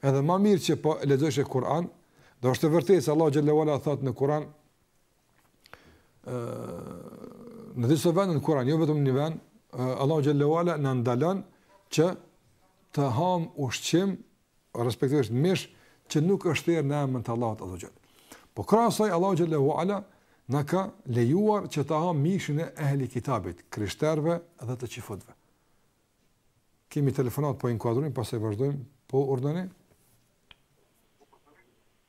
Edhe më mirë që po lexosh Kur'an, po është e vërtetë se Allahu xhelle ue ala thot në Kur'an në disa vende në Kur'an, jo vetëm në një vend, Allahu xhelle ue ala na ndalon që të hamë ushqim, respektivisht mish, që nuk është therr në emër të Allahut azze ue xhel. Po krahas kësaj Allahu xhelle ue ala na ka lejuar që të hamë mishin e ehli kitabit, krishterëve dhe të çifutëve. Kemi telefonatë po e inkuadrojmë, pastaj vazhdojmë, po urdhëroni.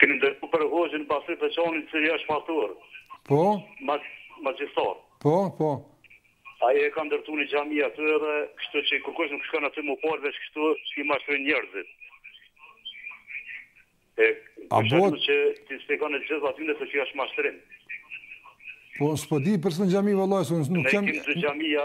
Keni ndëgju për hoxhin Basri Peçanin që i është patur.
Po?
Mag, magjistar.
Po, po.
Ai e ka ndërtu një xhami aty edhe kështu që kërkush nuk shkon aty me u falë veç kështu i mashtroi njerëzit. E,
A bëhet
që ti shpjegon e gjithë aty nëse ti është mashtrim.
Po s'po di për çfarë xhami vëlla, se nuk
kemi.
Ne kemi dy xhamia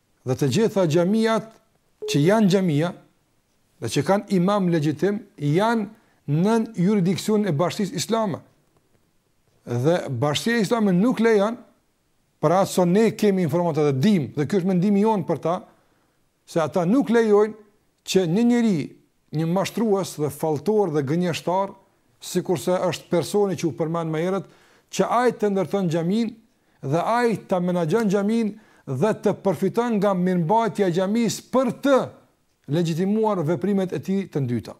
Dhe të gjitha xhamiat që janë xhamia dhe që kanë imam legjitim janë nën juridiksionin e Bashkësisë Islame. Dhe Bashkësia Islame nuk lejon për atë sa ne kemi informata dhe dimë dhe ky është mendimi ynë për ta se ata nuk lejojnë që një njeri, një mashtrues dhe falltor dhe gënjeshtar, sikurse është personi që u përmend më herët, që ai të ndërton xhaminë dhe ai ta menaxhon xhaminë dhe të përfiton nga mirëmbajtja e xhamisë për të legjitimuar veprimet e tij të ndyta.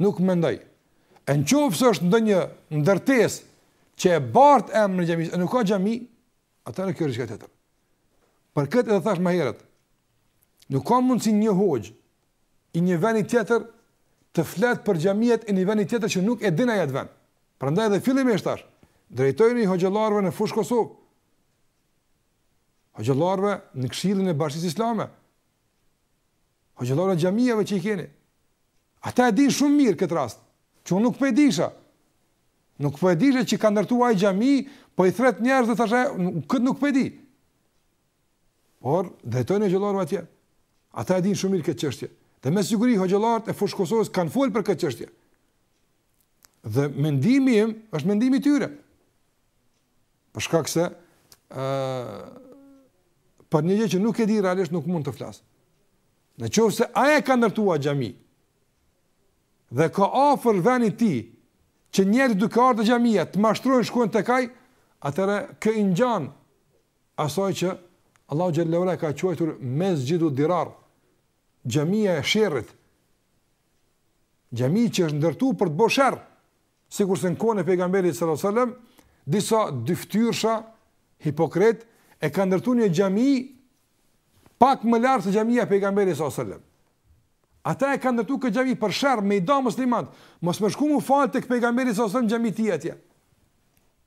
Nuk mendoj. E në qoftë se është ndonjë ndërtesë që e bart emrin e xhamisë, e nuk ka xhami, atëherë kjo është diçka tjetër. Për këtë edhe thashë më herët, nuk ka mundësi një hoxhë, i një vendi tjetër të flet për xhamiat e një vendi tjetër që nuk e din ai atë vend. Prandaj edhe fillimisht thashë drejtojuni hoxhallarëve në Fushë Kosovë. Hoxhallarëve në Këshillin e Bashkësisë Islame. Hoxhallarëve të xhamive që i keni. Ata e dinë shumë mirë këtë rast, që unë nuk po e di. S'ta, nuk po e di që ka ndërtuar ai xhami, po i thërret njerëz dhe thashë, këtë nuk po e di. Por, drejtojuni hoxhallarëve atje. Ata e dinë shumë mirë këtë çështje. Dhe me siguri, hoxhallarët e Fushë Kosovës kanë folë për këtë çështje. Dhe mendimi im, është mendimi i tyre. Për shkak se, uh, për një gjë që nuk e di realisht nuk mund të flas. Në qoftë se ai ka ndërtuar xhami, dhe e ka afër vendit të tij, që njerëzit duke ardhë te xhamia, të mashtrohen, shkojnë tek ai, atëherë kjo i ngjan asaj që Allahu xhel-le ue ala e ka quajtur mesxhidu dirar, xhamia e sherrit. Xhami që është ndërtuar për të bërë sherr. Sikurse në kohën e pejgamberit sallallahu alajhi wasallam, disa dyfytyrësha hipokritë e kanë ndërtuar një xhami pak më lart se xhamia e pejgamberit sallallahu alajhi wasallam. Ata e kanë ndërtuar këtë xhami për sherr me i nda muslimanët. Mos me shku m'u fal tek pejgamberi sallallahu alajhi wasallam xhami atje.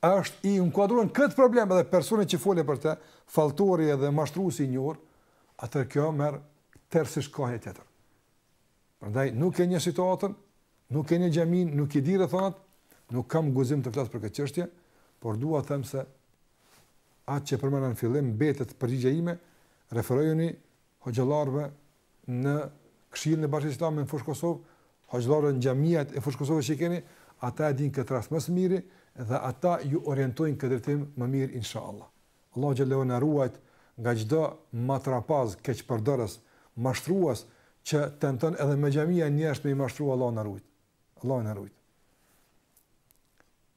është i inkuadruar në këtë problem edhe personi që fole për të, falltori edhe mashtruesi i njohur, atëherë kjo merr tërësisht kahje tjetër. Prandaj nuk e njoh situatën, nuk e njoh xhaminë, nuk i di rrethonat, nuk kam guzim të flas për këtë çështje, por dua të them se atë që përmenda në fillim mbetet përgjigja ime, referojuni hoxhallarëve në Këshillin e Bashkësisë Islame në Fushë Kosovë, hoxhallarëve në xhamiat e Fushë Kosovës që i keni, ata e dinë këtë rast më së miri dhe ata ju orientojnë në këtë drejtim më mirë inshallah. Allahu xhel-le ue ala na ruajt nga çdo matrapaz, keqpërdorës, mashtrues që tenton edhe me xhamia njerëzit me i mashtru.
Allahu na
rujt. Allahu na rujt.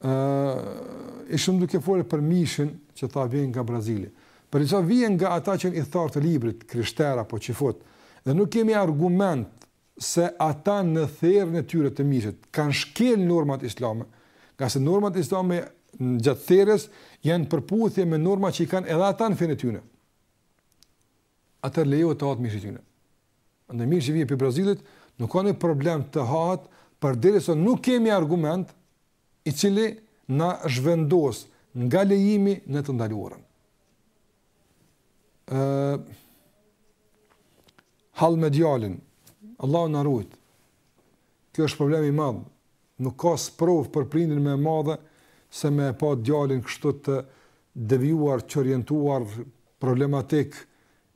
ë ishim duke folur për mishin që tha vjen nga Brazili. Përderisa vjen nga ata që janë ithtarë të librit, krishterë apo çifut. Dhe nuk kemi argument se ata në therjen e tyre të mishit kanë shkel normat islame, ngase normat islame gjatë therjes janë në përputhje me norma që i kanë edhe ata në fenë e tyre. atëherë lejohet të hahet mishi i tyre. Andaj mishi që vjen prej Brazilit nuk ka një problem të hahet përderisa nuk kemi argument i cili na zhvendos nga lejimi në të ndaluarën. Ëh hall me djalin. Allahu na ruajtë. Kjo është problem i madh, nuk ka sprovë për prindin më e madhe se me e pa djalin kështu të devijuar, çorientuar, problematik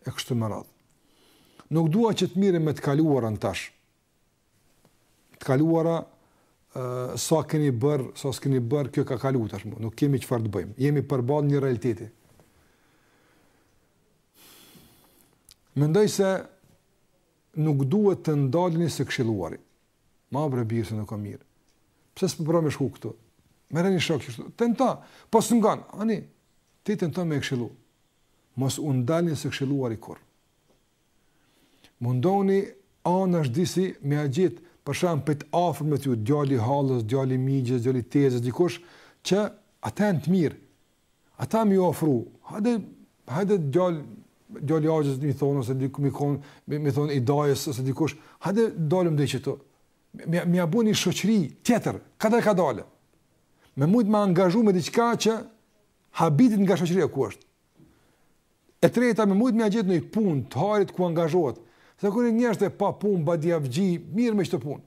e kështu me radhë. Nuk dua që të merrem me të kaluarën tash. Të kaluara sa keni bërë, sa s'keni bërë, kjo ka kalu tash, nuk kemi çfarë të bëjmë. Jemi përballë një realiteti. Mendoj se Nuk duhet të ndaleni së këshilluari. Mo bre bir se nuk ka mirë. Pse s'po provon me shku këtu? Merre një shok kështu. Tento, po s'ngon. Ani, ti tento me e këshillu. Mos u ndalni së këshilluari kurrë. Mundohuni anash disi me ia gjetë, për shembull prej të afërmve, djali hallës, djali mixhës, djali tezës, dikush që ata janë të mirë. Ata me iu afru, hajde, hajde djali, djali dajës më thonë, ose diku më konë, më thonë i dajës, ose dikush, hajde dalim dhe kështu, me ia bo një shoqëri tjetër, kadalë kadalë, me mujtë me e angazhu me diçka që habitet nga shoqëria ku është. E treta, me mujtë me ia gjetë një punë, të harit ku angazhohet, se kur njeri është i papunë, badihavxhi, merret me këto punë.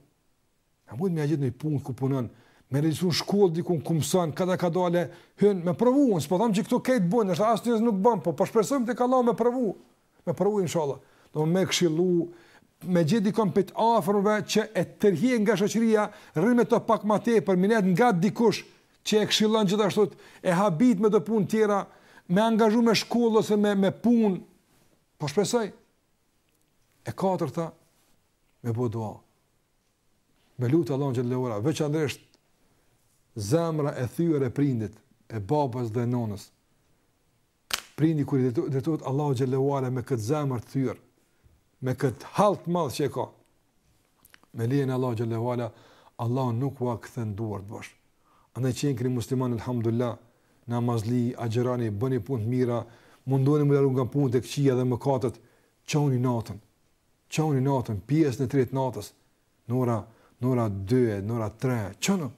A mund me gjetë një punë ku punon, me regjistru në shkollë dikun ku mëson, kadalë kadalë, hyn, me provu, unë s'po thom që këto krejt bëjnë, ndoshta asnjëra nuk bën, po po shpresojmë po të ka la me provu, me provu, inshallah, do me këshillu, me gjetë dikon prej të afërmve që e tërheq nga shoqëria, rrin me të pak ma tepër minet nga dikush që e këshillon gjithashtu, e habit me do punë tjera, me angazhu me shkollë ose me, me punë, po shpresoj. E katërta, me bo dua. Me lutë Allahun xhel-le ue ala, veçanërisht zemra e thyer e prindit, e babës dhe nonës. Prindi kur i drejtohet Allahut xhel-le ue ala me këtë zemër të thyer, me këtë hall të madh që e ka, me lejen e Allahut xhel-le ue ala, Allahu nuk ua kthen duart bosh. Andaj qenkeni muslimanë, alhamdulillah, namazli, agjëroni, bëni punë të mira, mundoheni me u largu nga punët e këqija dhe mëkatet, Çonu natën, çonu natën, pjesën e tretë t'natës, në ora, në ora dy, në ora tre, çonu,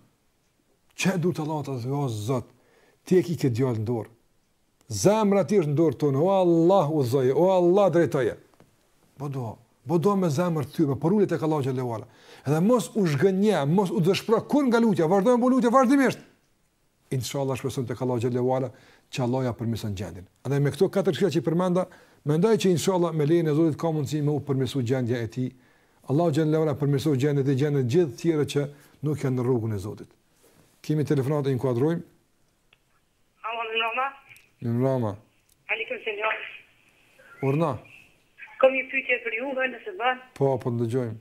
çoj durt nalt, dhe o Zot, ti e ki këtë djalë në dorë, zemra e tij është në dorë tande, o Allah udhëzoje, o Allah drejtoje, bo dua, bo dua me zemër të thyer, përulu te Allahu xhele ue ala, edhe mos u zhgënje, mos u dëshpro kurrë nga lutja, vazhdo bo lutje, vazhdimisht, Inshallah shpresojmë tek Allahu xhele ue ala që Allahu ja përmirëson gjendjen. Dhe me këto katër këshilla që përmenda, mendoj që inshallah me lejen e Zotit ka mundësi me u përmirësu gjendja e tij. Allahu xhele ue ala përmirësoftë gjendjen e gjendjen e gjithë të tjerëve që nuk janë në rrugën e Zotit. Kemi telefonatë, e inkuadrojmë.
Alo,
mirëmbrama?
Mirëmbrama. Alejkum selam.
Urno.
Kom një pytje për juve nëse ban.
Po, po ndëgjojmë.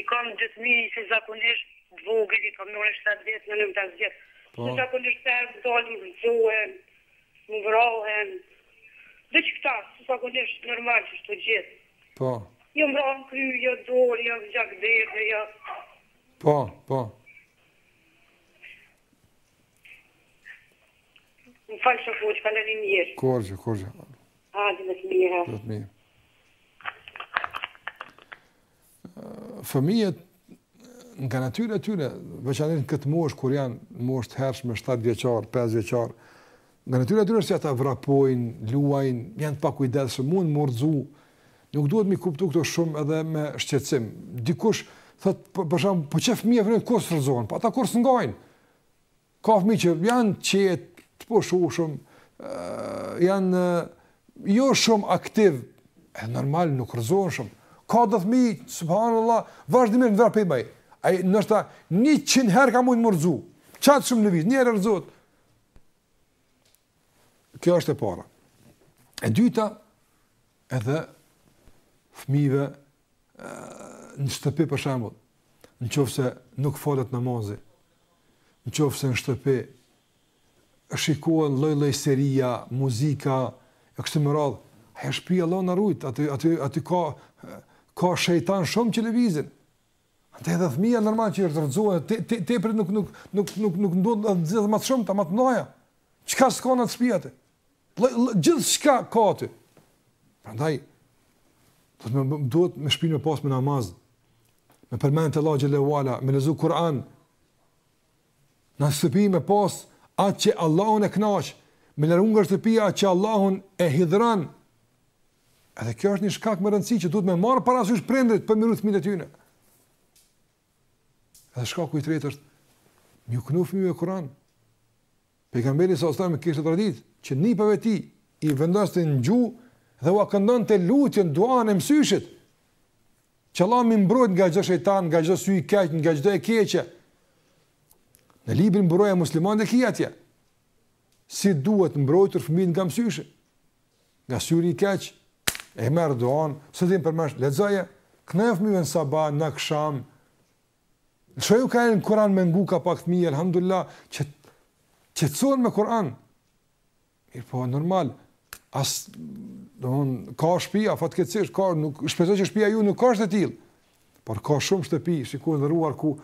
I kam dy fëmijë si zakonisht të vogël i kam njonin shtatë vjet, njonin pesë vjet.
Po.
Si zakonisht për me dalë m'rrzohen, më vrahen. Dhe qekta, si zakonisht normal qeshtu gjithë.
Po.
Jo më vrahen kry, jo dorë, jo gjak derdhe, jo.
Po, po.
Më falë që fuqë, falëni mirë.
Korgjë, korgjë.
A, dhe më të mirë.
Dhe të mirë. Fëmijët nga natyra e tyre, veçanërisht në këtë moshë kur janë moshë të hershme 7 vjeçar, 5 vjeçar, nga natyra e tyre se ata vrapojnë, luajnë, janë të pakujdesshëm, mund m'u rrzu. Nuk duhet mi kuptu këto shumë edhe me shqetësim. Dikush thot po, për shembull, po qe fëmijt e vonë kurrë s'rrzohen, po ata kurrë s'ngajnë. Ka fëmijë që janë t'qetë, të pushueshëm, janë jo shumë aktiv, e normal nuk rrëzohen shumë. Ka do fëmijë, subhanallah, vazhdimisht ndër pemaj. Ai ndoshta 100 herë ka mujt m'u rrzu. Qat shumë lëviz, një herë rrzohet. Kjo është e para. E dyta, edhe fëmijëve në shtëpi për shembull, në qoftë se nuk falet namazi, në qoftë se në shtëpi, shikohen lloj-lloj seria, muzika, e kështu me radhë, ajo shpi Allah na rujt, aty, aty, aty ka, ka shejtan shumë që lëvizin, andaj edhe fëmija normal që rrëzohet, e, e, e prit nuk, nuk, nuk, nuk, nuk, nuk ndodhë dhe zidhë më të shumë, edhe ma të mdhaja, çka s'ka në ato shpija? gjithçka ka aty. Prandaj domethënë duhet me shpinë me pas me namaz, me përmend Allahun xhele ue ala, me lexu Kur'an, në shtëpi me pas atë që Allahun e knaqë, me largu nga shtëpia atë që Allahun e hidhron, edhe kjo është një shkak me rëndësi që duhet me marrë parasysh prindrit për me i ru fmijt e tyne. Edhe shkaku i tretë është me i knu fëmisë me Kur'an, Pejgamberi sallallahu alajhi wasallam kishte traditë që nipëve të tij i vendoste në gju dhe ua këndonte lutjen, duan e mësyshit. Që Allah më mbrojt nga çdo shejtan, nga çdo sy i keq, nga çdo e keqe. Në librin Mburoja e muslimanit e ki atje. Si duhet mbrojtur fëmijët nga mësyshi? Nga syri i keq, e merr duan, s'e din përmendsh lexoje, knoja fëmijës n'sabah, në aksham, Shoju ka një Kur'an me ngu ka pak fëmijë, alhamdulillah, të qetësohen me Kur'an. Mirëpo, normal, asi, domethanë, ka shpia, fatkeqësisht, ka, nuk, shpresoj që shpia juj nuk është e tillë, por ka shumë shtëpi, shikues i nderuar ku,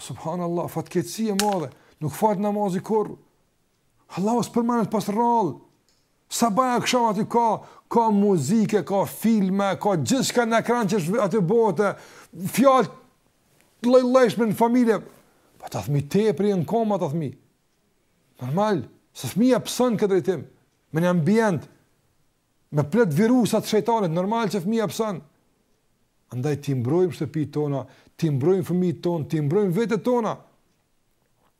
subhanallah, fatkeqësi e madhe, nuk falet namazi kurrë, Allahu s'përmendet pos rrallë. Sabah e aksham aty ka, ka muzike, ka filma, ka gjithçka në ekran që është aty bote, fjalë të llojllojshme në familje, pa te fmi tepër ndikon ma te fmi. Normal, se fmi e pëson n'këtë drejtim, me një ambient, me plot virusa të shejtanit, normal që fmi e pëson. Andaj t'i mbrojmë shtëpitë tona, t'i mbrojmë fëmitë tonë, t'i mbrojmë vetet tona.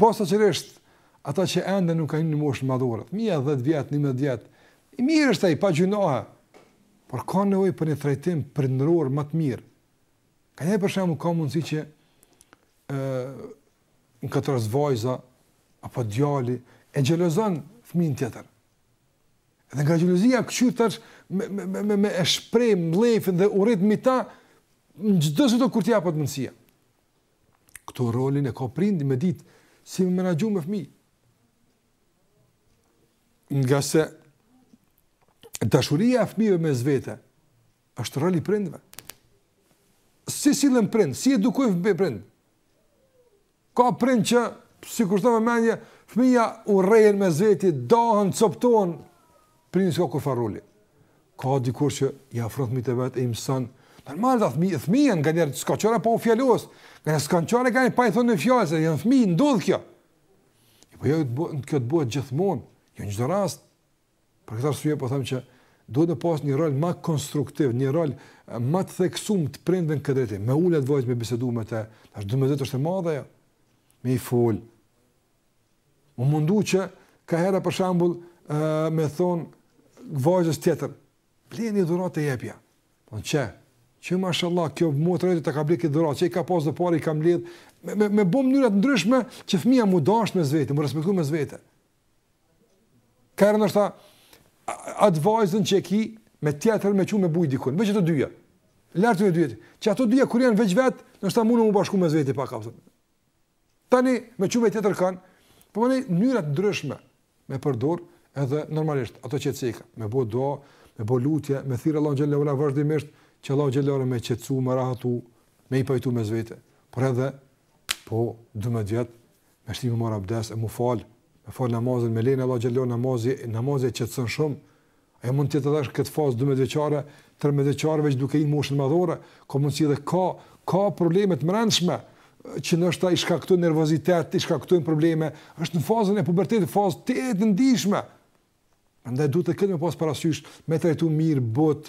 Posaçërisht ata që ende nuk kanë një moshë madhore, fëmija 10 vjet, 11 vjet, i mirë është ai pa gjynaha, por ka nevojë për një trajtim prindëror më të mirë. Ka një për shembull ka mundësi që ë në këtë rast vajza apo djali e xhelozon fëmin tjetër. Dhe nga xhelozia këtu tash me me me me e shpreh mllefin dhe urrejtjen mbi ta në çdo çdo kur t'i jepet mundësia. Këtu rolin e ka prindi me ditë si me menaxhu me fëmijë. Ngase dashuria e fëmijëve mes vete është roli i prindve. Si sillen prindt, si i edukojnë fëmijët prindt? Ka prind që s'i kushton vëmendje, fëmija urrehen mes veti, dahen, coptohen, Prindi s'ka kurrfar roli. Ka dikush që i afron fëmijët e vet e i mëson. Normal dhe fëmijë, fëmijë janë nganjëherë s'kan qare pa u fjalos. Nganjëherë s'kan qare ka një pa i thonë fjalë se janë fëmijë, ndodh kjo. E po jo të bëhet kjo të bëhet gjithmonë, jo në çdo rast. Për këtë arsye po them që duhet me pas një rol më konstruktiv, një rol më të theksuar te prindi n'këtë drejtim. Me ul atë vajzë me bisedu me të, tash 12 është e madhe ajo. Me i fol. Mu mundu që ka herë për shembull me thon vajzës tjetër, bleje ni dhuratë e jepja. Po qe, qe mashallah kjo motër edhe të ka ble kët dhuratë, qe i ka pas do pare i ka mbledh me me, me bo mënyra të ndryshme që fëmia mu dasht mes vete, mu respektu mes vete. Ka raste atë vajzën që e ki me tjetrën me çu me bujt dikun, veç të dyja. Lartë me dyjet. Që ato dyja kur janë veç vet, domethonë mund u bashku mes vete pak aftë. Tani, me çmos tjetër kanë, po mënyra të ndryshme me përdor, edhe normalisht, ato që ceka, me bo dua, me bo lutje, me thirrë Allahun xhel-le ve ala vazhdimisht, që Allahu xhel-le ve ala me qetësu, me rahatu, me i pajtu mes vete, por edhe, po, duhet me vjet me shti me marrë abdes, e mu falë, me falë namazin, me lejen e Allahut xhel-le ve ala namazi, namazi e qetëson shumë, Ajo mund të jetë edhe është këtë fazë 12 vjeçare, 13 vjeçare veç duke hi në moshën madhore, ka mundësi edhe ka ka probleme të mrendshme që ndoshta i shkaktojnë nervozitet, i shkaktojnë probleme, është në fazën e pubertetit, fazë të të ndijshme. Prandaj duhet të, me pas parasysh me trajtu mirë bot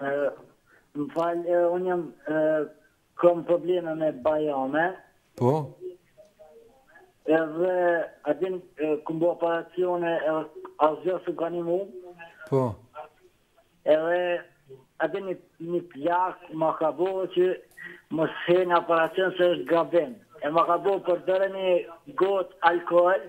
Më fal, unë jam kam probleme me bajame.
Po.
Edhe dy kam bo operacione edhe asgjë s'ka nimu.
Po.
Edhe aty një, një plak më ka bo që mos hin në operacion se është gabim. E më ka bo përdore një gotë alkohol.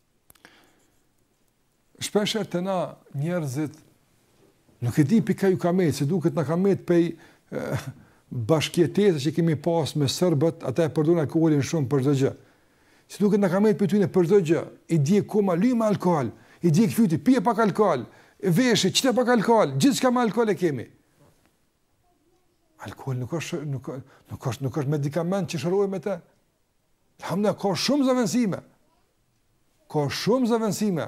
Shpesh herë te na njerëzit nuk e di pi kah ju ka met, si duket na ka met pej bashkëjetese që kemi pas me serbët, ata e përdorin alkoholin shumë për çdo gjë. Si duket na ka met pej tyne për çdo gjë, i dhek koma, lyje me alkohol, i dhek fyti, pije pak alkohol, veshi, qite pak alkohol, gjithçka me alkohol e kemi. Alkohol nuk është nuk nuk është nuk është medikament që shërohemi me të. Domethënë ka shumë zëvendësime. Ka shumë zëvendësime.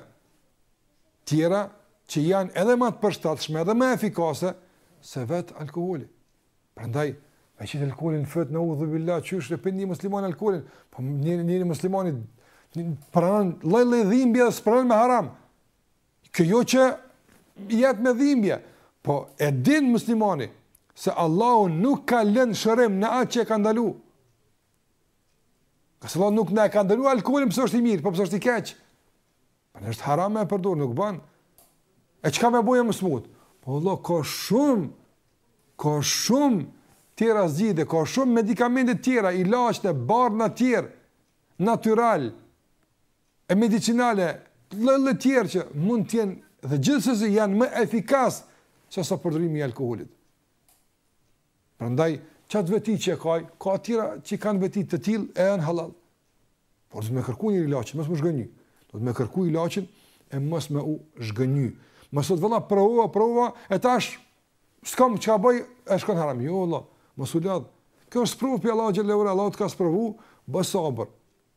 Tjera që janë edhe ma të përshtatshme, edhe ma efikase se vetë alkooli. Prandaj me qit alkoolin në fyt, naudhubilah qysh e pin muslimani alkoolin, po njeri, njeri muslimani pranon lloj-lloj dhimbje e s'pranon me haram. Kjo jo që jet me dhimbje, po e din muslimani se Allahu nuk ka lënë shërim në atë që e ka ndalu. Se Allahu nuk na e ka ndalu alkoholin pse është i mirë, po pse është i keq. Prandaj është haram me e përdur, nuk ban. E çka me bo, jam smutë? Po valla, ka shumë, ka shumë tjera zgjidhje, ka shumë medikamente tjera, ilaçe, barna tjerë, natural, e medicinale, lloj lloj tjerë që mund të jenë dhe gjithsesi janë më efikas se sa përdorimi i alkoolit. Prandaj qat veti që ka, ka tjera që kanë veti të tillë e janë halal. Por duhet me kërku një ilaç, mos me u zhgënjy. Duhet me kërku ilaçin e mos me u zhgënjy. Mos thot valla prova, prova e tash s'kam çka bëj, e shkon n'haram. Jo valla, mos u lodh. Kjo është provë prej Allahut xhel-le ve ala, Allahu të ka sprovu, bë sabër.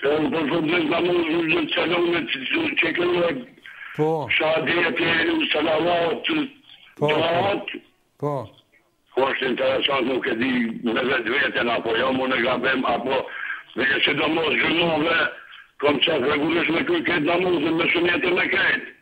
Kjo është për problem ta mos u lë çalonet që
ke luajt Po
shehadeti salavat
Po
duat
Po
Po është interesant nuk e di me vetveten apo jam unë gabim apo dhe sidomos xhumave kam qef rregullisht me kry krejt namazin me sunete me krejt.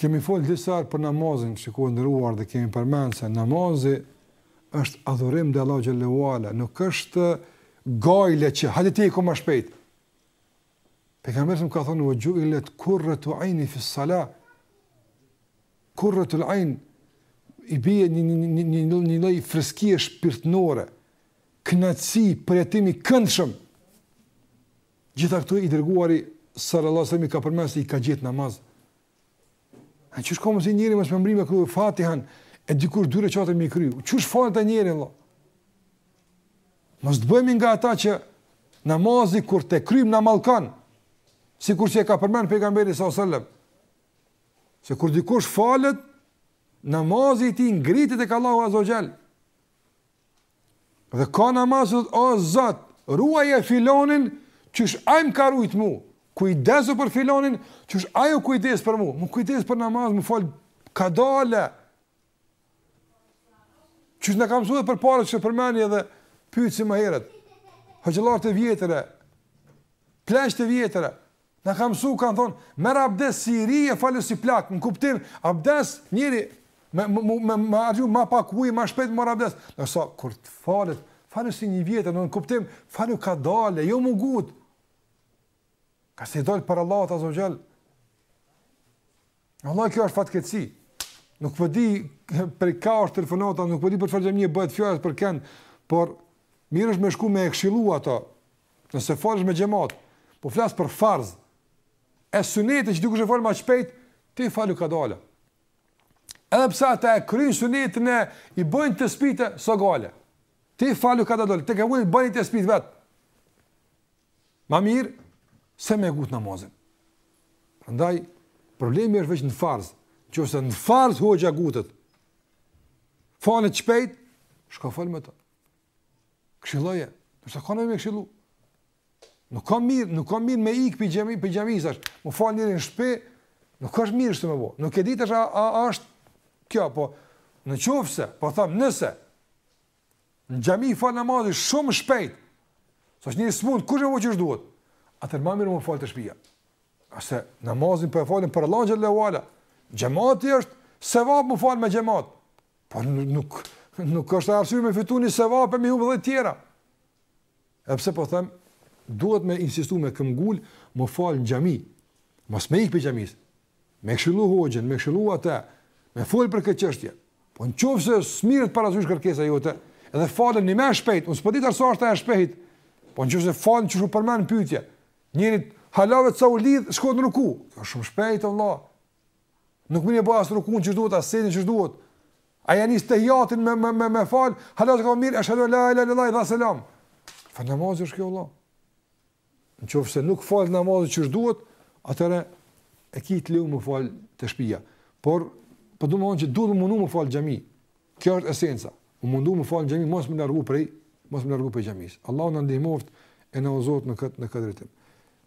Kemi folë disa herë për namazin, shkurt e ruar dhe kemi përmenë se namazi është adhurim dhe Allah xhele ue ala, nuk është gajle që, hajde ta kry ma shpejt. Pejgamberi a.s. ka thonë, ue xhuilet kurretu ajni fis sala, kurretu ajni, i bje një, një, një, një, një, një lloj freskie shpirtnore, knaqsi, përjetim i këndshëm, Gjitha këto i dërguari sallallahu alaihi wasallam i ka përmendur se i ka gjetë në namaz. A qysh ka mundsi njeri mos me mbrri me kry Fatihan e dikush dy reqate me kry. Qysh falet ai njeri Allah. Mos të bëhemi nga ata që namazi kur te kryjmë na mallkon, sikur që e ka përmen pejgamberi s.a.s. Se kur dikush falet, namazi i tij ngritet te Allahu azze ue xhel. Dhe ka namaz që thotë, o Zot, ruaje filanin qysh ai më ka rujt mu, kujdesu për filanin qysh ai u kujdes për mu, m'u kujdes për namaz, m'u fal kadale. Qysh na kanë msu edhe t'parët që përmeni edhe pytësi më heret, hoxhallarët e vjetër, pleqtë e vjetër, Na kanë mësu kan thon, merr abdes si i ri e falu si plak, në kuptim, abdes njeri me me me me me harxhu më pak ujë më shpejt me marr abdes. Ndërsa kur të falet, falu si një vjetër, në kuptim, falu kadalë, jo me ngut. Ke me i dal para Allahut azze ue xhel. Vallahi kjo është fatkeqësi. Nuk po di prej ka është telefonata, nuk po di për çfarë xhamie bëhet fjalë për kën, por mirë është me shku me e këshillu ato Nëse falesh me xhamat, po flas për farz. E sunetet që dikush e fal më shpejt, ti falu kadalë. Edhe pse ata e kryejnë sunetin e i bëjnë tespihët s'o gajle. Ti falu kadalë, ti tek e mundi bëni tespihët vet. Ma mirë se me ngut namazin. Prandaj problemi është vetëm në farz. Nëse në farz hoxha ngutet. Falet shpejt, shko fol me të. Këshilloje, duhet shku me këshillu. Nuk ka mirë, nuk ka mirë me ik prej xhamie, prej xhamisë. M'u fal njeri në shtëpi, nuk ka mirë kështu me ba. Nuk e di tash a, a është kjo po në qoftë se, po them nëse në xhami falin namazin shumë shpejt. Sa që njeri s'mund kurrqysh me fal qysh duhet? Atëherë ma mirë m'u fal te shpia. Se namazin ne po e falim për Allahun xhele ue ala. Xhemati është sevap m'u fal me xhemat. Po nuk nuk është arsye me fitu një sevap e me humbë dhjetë tjera. Edhe pse po them, duhet me insistu me këmbëngul, me falë në xhami, mos me ikë prej xhamisë, me këshillu hoxhën, me këshillu atë, me folë për këtë çështje. Po në qofë se s'mirret parasysh kërkesa jote, edhe falen njëmend shpejt, unë s'po di çfarë soji është e shpejt, po në qofë se falen qysh u përmend në pyetje, njeri hala veç sa u lidh, shkon në ruku, fal shumë shpejt, Allah, Nuk mun e bo as rukunë qysh duhet, as sexhden qysh duhet. Aj nis ettehijatin me, me, me, me falë, hala s'ke mërri, eshhedu la, la, la, la, la, selam. Çfarë namazi është ky, Allah. Në qofë se nuk falet namazi qysh duhet, atëherë e ki të lejume me falë te shpija. Por, prapë po du me thonë që duhet m'u mundu me falë n'xhami. Kjo është esenca. M'u mundu me falë n'xhami, mos m'u largu prej, mos m'u largu prej xhamisë. Allahu na ndihmoftë e na udhëzoftë në këtë, në këtë
drejtim.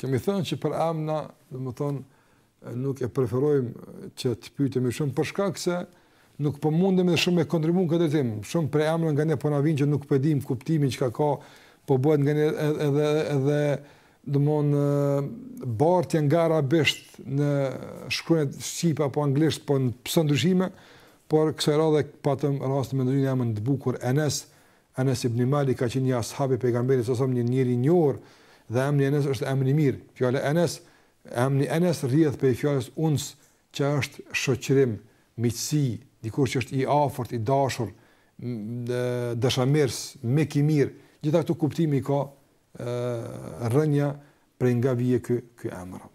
Kemi thënë që për emna, domethënë, nuk e preferojmë që të pyetemi shumë, për shkak se nuk po mundemi edhe shumë me kontribu në këtë drejtim. Shumë prej emnave nganjëherë po na vijnë që nuk po e dimë as kuptimin çka ka, po bëhet nganjëherë edhe, edhe, edhe domethënë bartja nga arabishtja në shkronjat shqipe apo anglisht, po na pëson ndryshime, por kësaj radhe patëm rast me ndi një emën të bukur, Enes, Enes ibn Malik ka qenë një ashab i Pejgamberit s.a.v.s. një njeri i njohur dhe emri Enes është emër i mirë. Fjala Enes, emri Enes rrjedh prej fjalës uns që është shoqërim, miqësi, dikush që është i afërt, i dashur, dashamirës, mik i mirë, gjitha këto kuptime i ka rrënja prej nga vjen ky ky emër.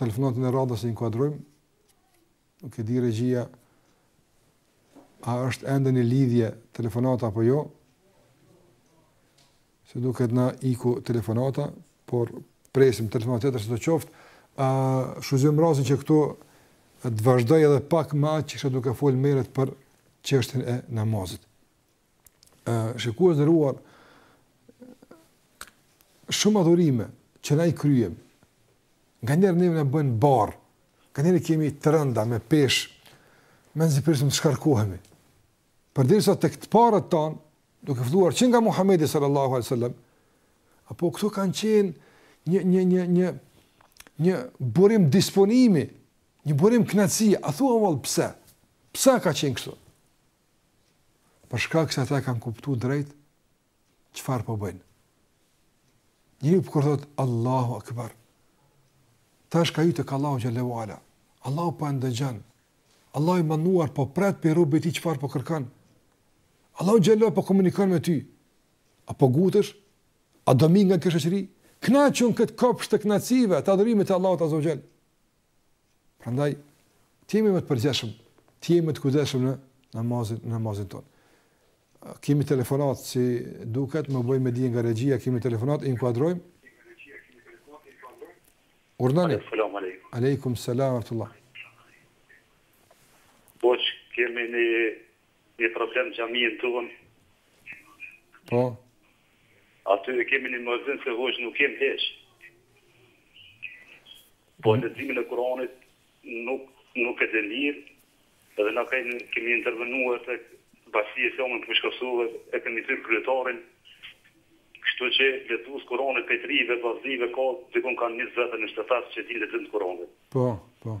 Telefonatën e radhës e inkuadrojmë. Nuk e di regjia a është ende në lidhje telefonata apo jo. Si duket na iku telefonata, por presim telefonatën tjetër, sido qoftë. E shfrytëzoj rastin që këtu të vazhdoj edhe pak ma që jeshë duke folë më herët për çështjen e namazit. shikues i nderuar, shumë adhurime që ne i kryejmë, nganjëherë neve na bëhen barrë, nganjëherë i kemi të rënda me peshë, mezi presim të shkarkohemi. Përderisa tek të parët tanë, duke filluar që nga Muhammedi sallallahu alejhi sallam, apo këto kanë qenë një, një, një, një, një burim disponimi, një burim kënaqësie, a thua vallë pse? Pse ka qenë kështu? Për shkak se ata e kanë kuptuar drejt çfarë po bëjnë. Njeriu kur thotë Allahu Akbar. Tash ka hy tek Allahu xhele ve ala. Allahu po ndëgjon. Allahu i madhëruar po pret prej robit të tij çfarë po kërkon. Allahu xheleshanuhu po komunikon me ty. A po ngutesh? A do me ikë nga kjo shoqëri? Knaqu në këtë kopsht të knaqsive, të adhurimit të Allahut Azze ve xhel. Prandaj, të jemi më të përgjegjshëm, të jemi më të kujdeshëm në namazin, në namazin tonë. Kemi telefonat, si duket, më bëjnë me dije nga regjia, kemi telefonat, i inkuadrojmë. Urdhnoni.
Aleikum, aleikum.
Aleikum, selam, rahmetullah.
Po që kemi një, një problem xhaminë tonë.
Po.
Aty e kemi një muezin se hoxhë nuk kem hiç. Po leximin e Kuranit nuk nuk e di mirë dhe na kemi kemi intervenuar tek Bashkësia Islame në Fushë Kosovë e kemi thirr kryetarin. Kështu që lexues Kurani prej të rijve, vllaznive ka diku kanë njëzet e nëntë e pesë që e dinë leximin e Kuranit.
Po, po.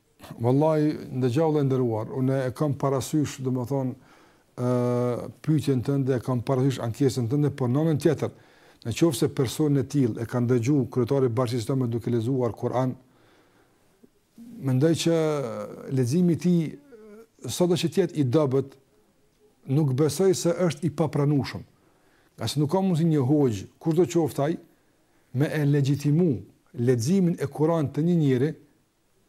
Vallahi, ndëgjo vëlla i nderuar, unë e kam parasysh, domethënë, ë pyetjen tënde, e kam parasysh ankesën tënde, por në anën tjetër, në qoftë se personin e tillë e ka ndëgju kryetari i Bashkësisë Islame duke lexuar Kur'an, mendoj që leximi i tij sado që të jetë i dobët, nuk besoj se është i papranueshëm. As nuk ka mundsi një hoxhë, kushdo qoftë ai, me e legjitimu leximin e Kur'anit të një njeri,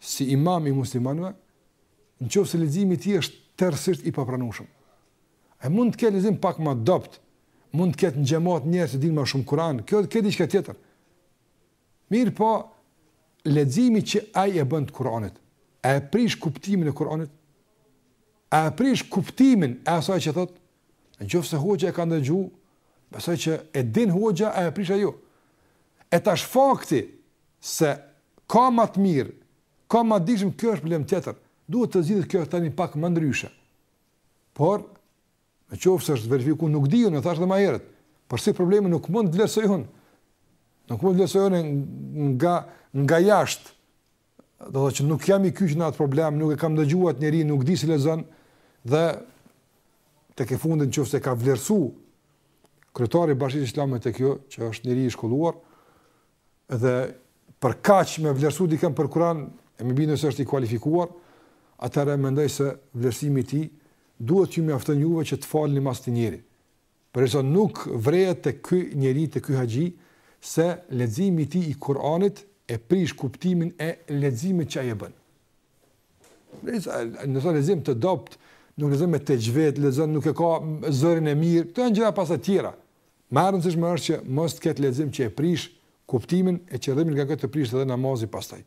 si imam i muslimanëve, në qoftë se leximi i tij është tërësisht i papranueshëm. E mund të ketë lexim pak ma të dobët, mund të ketë në xhemat njerëz që din ma shumë Kuran, kjo është diçka tjetër. Mirëpo, leximi që ai e bën të Kuranit, a e prish kuptimin e Kuranit, a e prish kuptimin e asaj që thot, Në qoftë se hoxha e ka ndëgju, besoj që e din hoxha a e prish a jo. E tash fakti se ka më të mirë, ka më të dijshëm, kjo është problem tjetër. Duhet të zgjidhet kjo tani pak më ndryshe. Por në qoftë se është verifikuar, nuk di unë, e thash edhe më herët. Por si problemi nuk mund të vlerësoj unë. Nuk mund të vlerësoj unë nga nga jashtë do të thotë që nuk jam i kyçur në atë problem, nuk e kam dëgjuar atë njeri, nuk di si lexon dhe tekefundit nëse ka vlerësu kryetari i Bashkësisë Islame atje që është njeri i shkolluar dhe për kaq me vlerësu dikën për Kur'an jam i bindur se është i kualifikuar, atëherë mendoj se vlerësimi i ti, tij duhet t'ju mjafton juve që të faleni mas atij njeri. Përderisa nuk vrehet tek ky njeri tek ky haxhi se leximi i tij i Kur'anit e prish kuptimin e leximit që ai e bën. Nëse lexim të dobët, nuk lexon me texhvid, lexon nuk e ka zërin e mirë, këto janë gjëra pak të tjera. Më e rëndësishme është që mos të ketë lexim që e prish kuptimin e qëllimit nga kjo të prishet edhe namazi pastaj.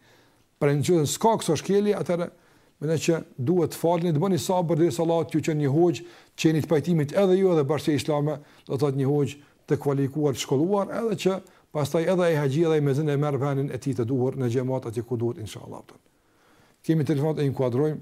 Pra nëse s'ka këso shkelje, atëherë mendoj që duhet të falni, të bëni sabër derisa Allahu t'ju çon një hoxhë që jeni të pajtimit edhe ju edhe bashkësia islame, do të thotë një hoxhë të kualifikuar, të shkolluar, edhe që pastaj edhe ai haxhi edhe ai myezin e merr vendin e tij të duhur në xhamat atje ku duhet inshallah. Kemi telefonatë, e inkuadrojmë.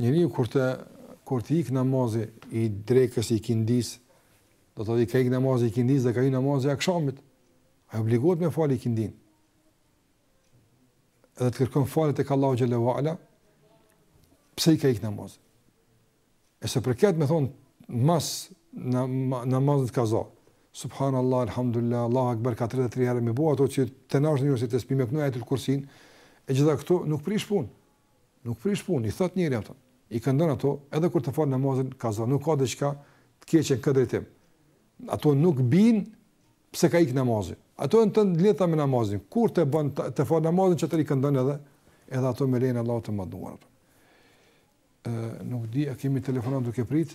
Njeriu kur të kur të ik namazi i drekës i kindis, do të thotë i ka ik namazi i kindis dhe ka hi namazi i akshamit. Ai obligohet me fal kindin. Edhe të kërkon falje tek Allahu xhele ve ala. Pse i ka ik namazi? E sa i përket me thon mas namazit kaza. Subhanallahu alhamdulillah Allahu akbar 33 herë me ba ato që të nashë njerëzit të spimë këtu atë kursin. E gjitha këto nuk prish punë. Nuk prish punë, i thotë njeri ato. I këndon ato, edhe kur të fal namazin kaza, nuk ka diçka të keqe në këtë drejtim. Ato nuk bin pse ka ik namazin. Ato janë të lidhta me namazin. Kur të bën të fal namazin që të i këndon edhe edhe ato me lejen e Allahut të madhëruar. Ë nuk di a kemi telefonatë duke prit.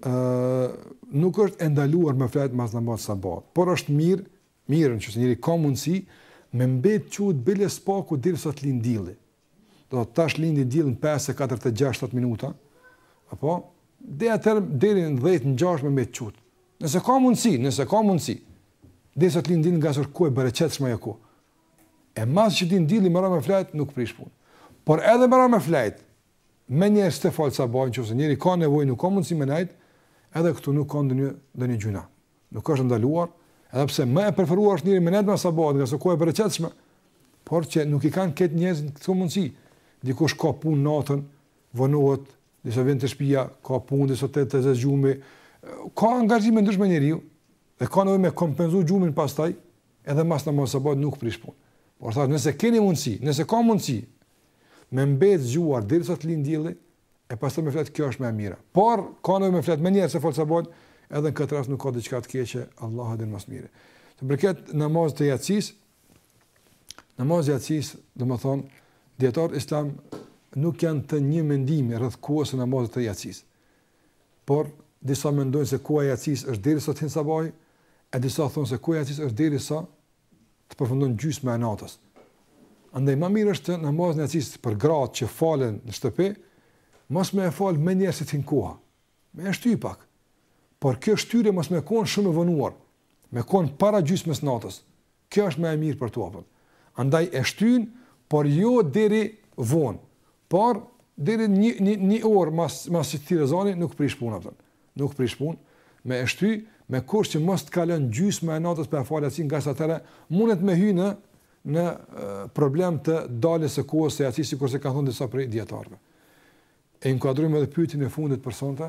Ë nuk është
e ndaluar me flet mas namazit sabahut, por është mirë, mirë nëse njeri ka mundësi me mbet çut, bile së paku derisa të lind dielli. Do të tash lindi dielli në 5:46 minuta. Apo deri atë deri në 10 në 6 me mbet çut. Nëse ka mundësi, nëse ka mundësi. Derisa të lind dielli ngase është kohë e bereqetshme ajo kohë. E mas që lind dielli me ra me flet nuk prish punë. Por edhe me ra me flet, menjëherë si të fal sabahun nëse njeri ka nevojë nuk ka mundësi me nejt, edhe këtu nuk ka ndonjë ndonjë gjynah. Nuk është ndaluar, edhe pse më e preferuar është njeri me nejt mas sabahut, ngase kohë e bereqetshme, por që nuk i kanë krejt njerëz këto mundësi. Dikush ka punë natën, vonohet, derisa vjen te shtëpia, ka punë derisa të të zë gjumi, ka angazhime të ndryshme njeriu dhe ka nevojë me kompenzu gjumin pastaj, edhe mas namazit sabahut nuk prish punë. Por thash, nëse keni mundësi, nëse ka mundësi, Me mbet zgjuar deri sa të lind dielli e pastaj me flet kjo është më e mira. Por ka nevojë me flet menjëherë si e fal sabahun, edhe në këtë rast nuk ka diçka të keqe, Allahu din më së miri. I përket namazit të jacis, namazi i jacis, domethënë dijetarët islam nuk janë të një mendimi rreth kohës së namazit të jacis. Por disa mendojnë se koha e jacis është deri sa të hin sabahu, e disa thonë se koha e jacis është deri sa të përfundon gjysma e natës. Andaj ma mirë është namazin e jacis për gratë që falen në shtëpi, mos me e fal menjëherë si të hin koha. Me e shty pak. Por kjo shtyrje mos me kon shumë e vonuar, me kon para gjysmës natës. Kjo është ma e mirë për tu apo. Andaj e shtyn, por jo deri vonë. Por deri në një një një orë mas masi që të thirr ezani nuk prish punë aftën. Nuk prish punë me e shty, me kusht që mos të kalon gjysma e natës pa e fal jacinë ngase atëherë mundet me hy në në problem të daljes së kohës së jacisë sikurse kanë thënë disa prej dijetarëve. E inkuadrojmë edhe pyetjen e fundit për sonte.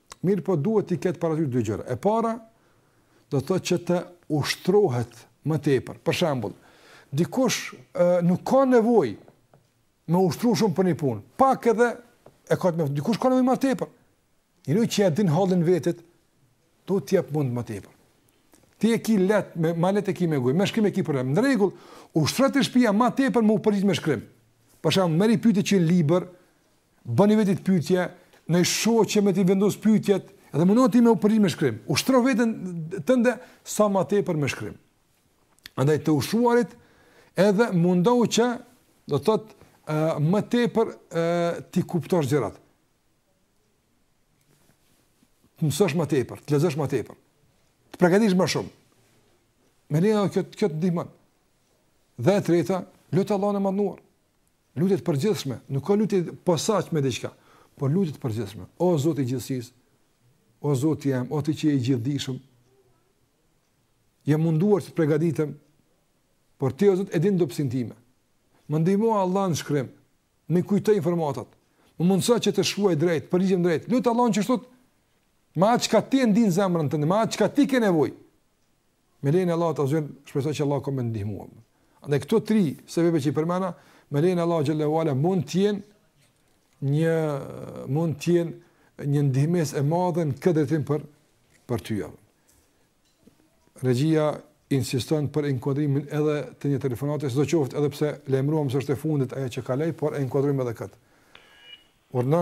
Mirëpo duhet t'i ketë parasysh dy gjëra. E para, do të thotë që të ushtrohet më tepër. Për shembull, dikush e, nuk ka nevojë me ushtru shumë për një punë, pak edhe e ka të mjaftë. Dikush ka nevojë më tepër. Njeri që e din hallin vetit, do të japë mund më tepër. Ti e ki lehtë, me, ma lehtë e ki me gojë, me shkrim e ki problem. Në rregull, ushtro te shpia ma tepër me u përgjigj me shkrim. Për shembull, merri pyetje që në libër, Bani vetit pyetje, naj shoqe me t'i vendos pyetjet dhe mundohu ti me u përgjigj me shkrim. Ushtro veten tënde sa më tepër me shkrim. Andaj të ushtruarit edhe mundohu që do të thotë më tepër t'i kuptosh gjërat. Të mësosh më tepër, të lexosh më tepër. Të përgatitesh më shumë. Me një kjo kjo të ndihmon. Dhe e treta, lute Allahun e madhëruar. Lutje të përgjithshme, nuk ka lutje posaçme diçka, por lutje të përgjithshme. O Zoti i gjithësisë, o Zoti jem, o ti që je i gjithdijshëm. Jam munduar të përgatitem, por ti o Zot e din dobësinë time. Më ndihmo Allah në shkrim, më kujto informatat. Më mundëso që të shkruaj drejt, përgjigjem drejt. Lute Allahun azze ve xhel me atë çka ti e ndin n'zemrën tënde, me atë çka ti ke nevojë. Me lejen e Allahut azze ve xhel shpresoj që Allahu ka me t'ndihmu valla. Andaj këto tri sebebe që i përmenda, me lejen e Allahut xhele ve ala mund të jenë një mund të jenë një ndihmesë e madhe në këtë drejtim për për ty. Regjia insiston për inkuadrimin edhe të një telefonate, sidoqoftë edhe pse lajmëruam se është e fundit ajo që kaloi, por e inkuadrojmë edhe këtë. Urdhno?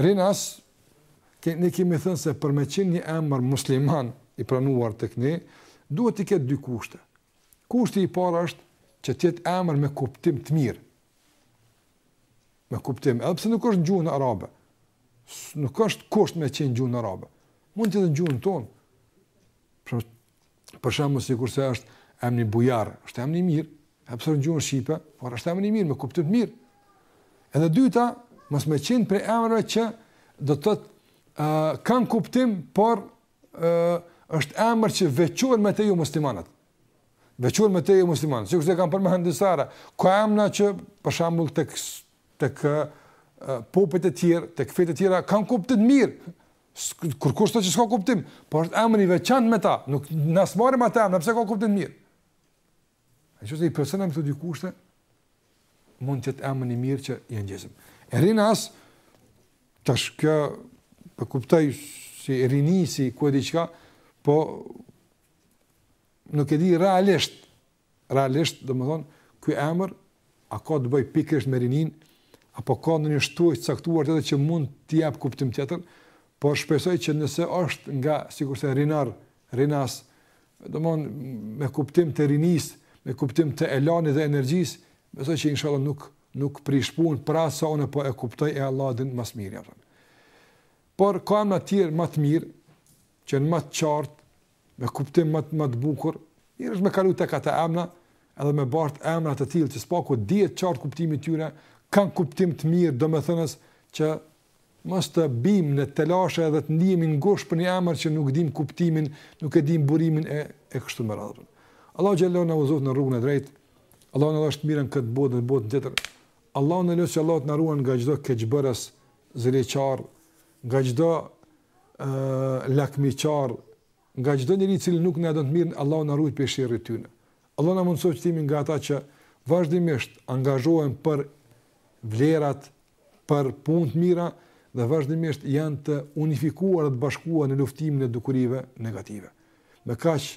Rinas, ke, ne kemi thënë se për me qenë një emër musliman i pranuar të kemi, duhet t'i ketë dy kushte. Kushti i parë është që të jetë emër me kuptim të mirë. Me kuptim, edhe pse nuk është në gjuhën arabe. Nuk është kusht me qenë n'gjuhën arabe. Mund të jetë në gjuhën tonë. Pra, Për shembull sikurse është emri Bujar, është emër i mirë, edhe pse në gjuhën shqipe, por është emër i mirë, me kuptim të mirë. Edhe e dyta, mos me qenë prej emrave që do të thotë uh, kanë kuptim, por uh, është emër që veçohen me të jomuslimanët. Veçohen me të jomuslimanët. Sikurse kanë përmend disa herë, ka emra që për shembull tek tek uh, popujt e tjerë, tek fetë e tjera kanë kuptim të mirë. Kur kush thotë që s'ka kuptim, po është emri i veçantë me ta, nuk na s'marrim atë emër, pse ka kuptim mirë. Ai që s'i plotëson këto dy kushte mund të jetë emër i mirë që ia ngjesim. E Rinas tash po e kuptoj si rini si kur diçka, po nuk e di realisht realisht, domethënë, ky emër a ka të bëjë pikërisht me rininë apo ka ndonjë shtuaj të caktuar tjetër që mund t'i japë kuptim tjetër, por shpresoj që nëse është nga sikurse Rinar, Rinas, domthonë me kuptim të rinisë, me kuptim të elanit dhe energjisë, besoj që inshallah nuk nuk prish punë për atë sa unë po e kuptoj e Allahu din më së miri. Por ka emra të tjerë më të mirë që janë më të qartë me kuptim më më të bukur, mirë është me kalu tek ata emra, edhe me bart emra të tillë që së paku dihet qartë kuptimi i tyre, kanë kuptim të mirë domethënës që mos të bim në telashe edhe të ndihemi ngushtë për një emër që nuk ia dim kuptimin, nuk e dim burimin e e kështu me radhë. Allahu xhel-le shanuhu na udhëzoftë në rrugën e drejtë. Allahu na dhashtë të mirën në këtë botë dhe botën tjetër. Allahu na lëshë Allahu të na ruan nga çdo keqbërës, ziliqar, nga çdo lakmiqar, nga çdo njeri i cili nuk na don të mirën, Allahu na ruajt prej sherrit të tyne. Allahu na mundësoftë që të jemi nga ata që vazhdimisht angazhohen për vlerat, për punë të mira dhe vazhdimisht janë të unifikuar dhe të bashkuar në luftimin e dukurive negative. Me kaq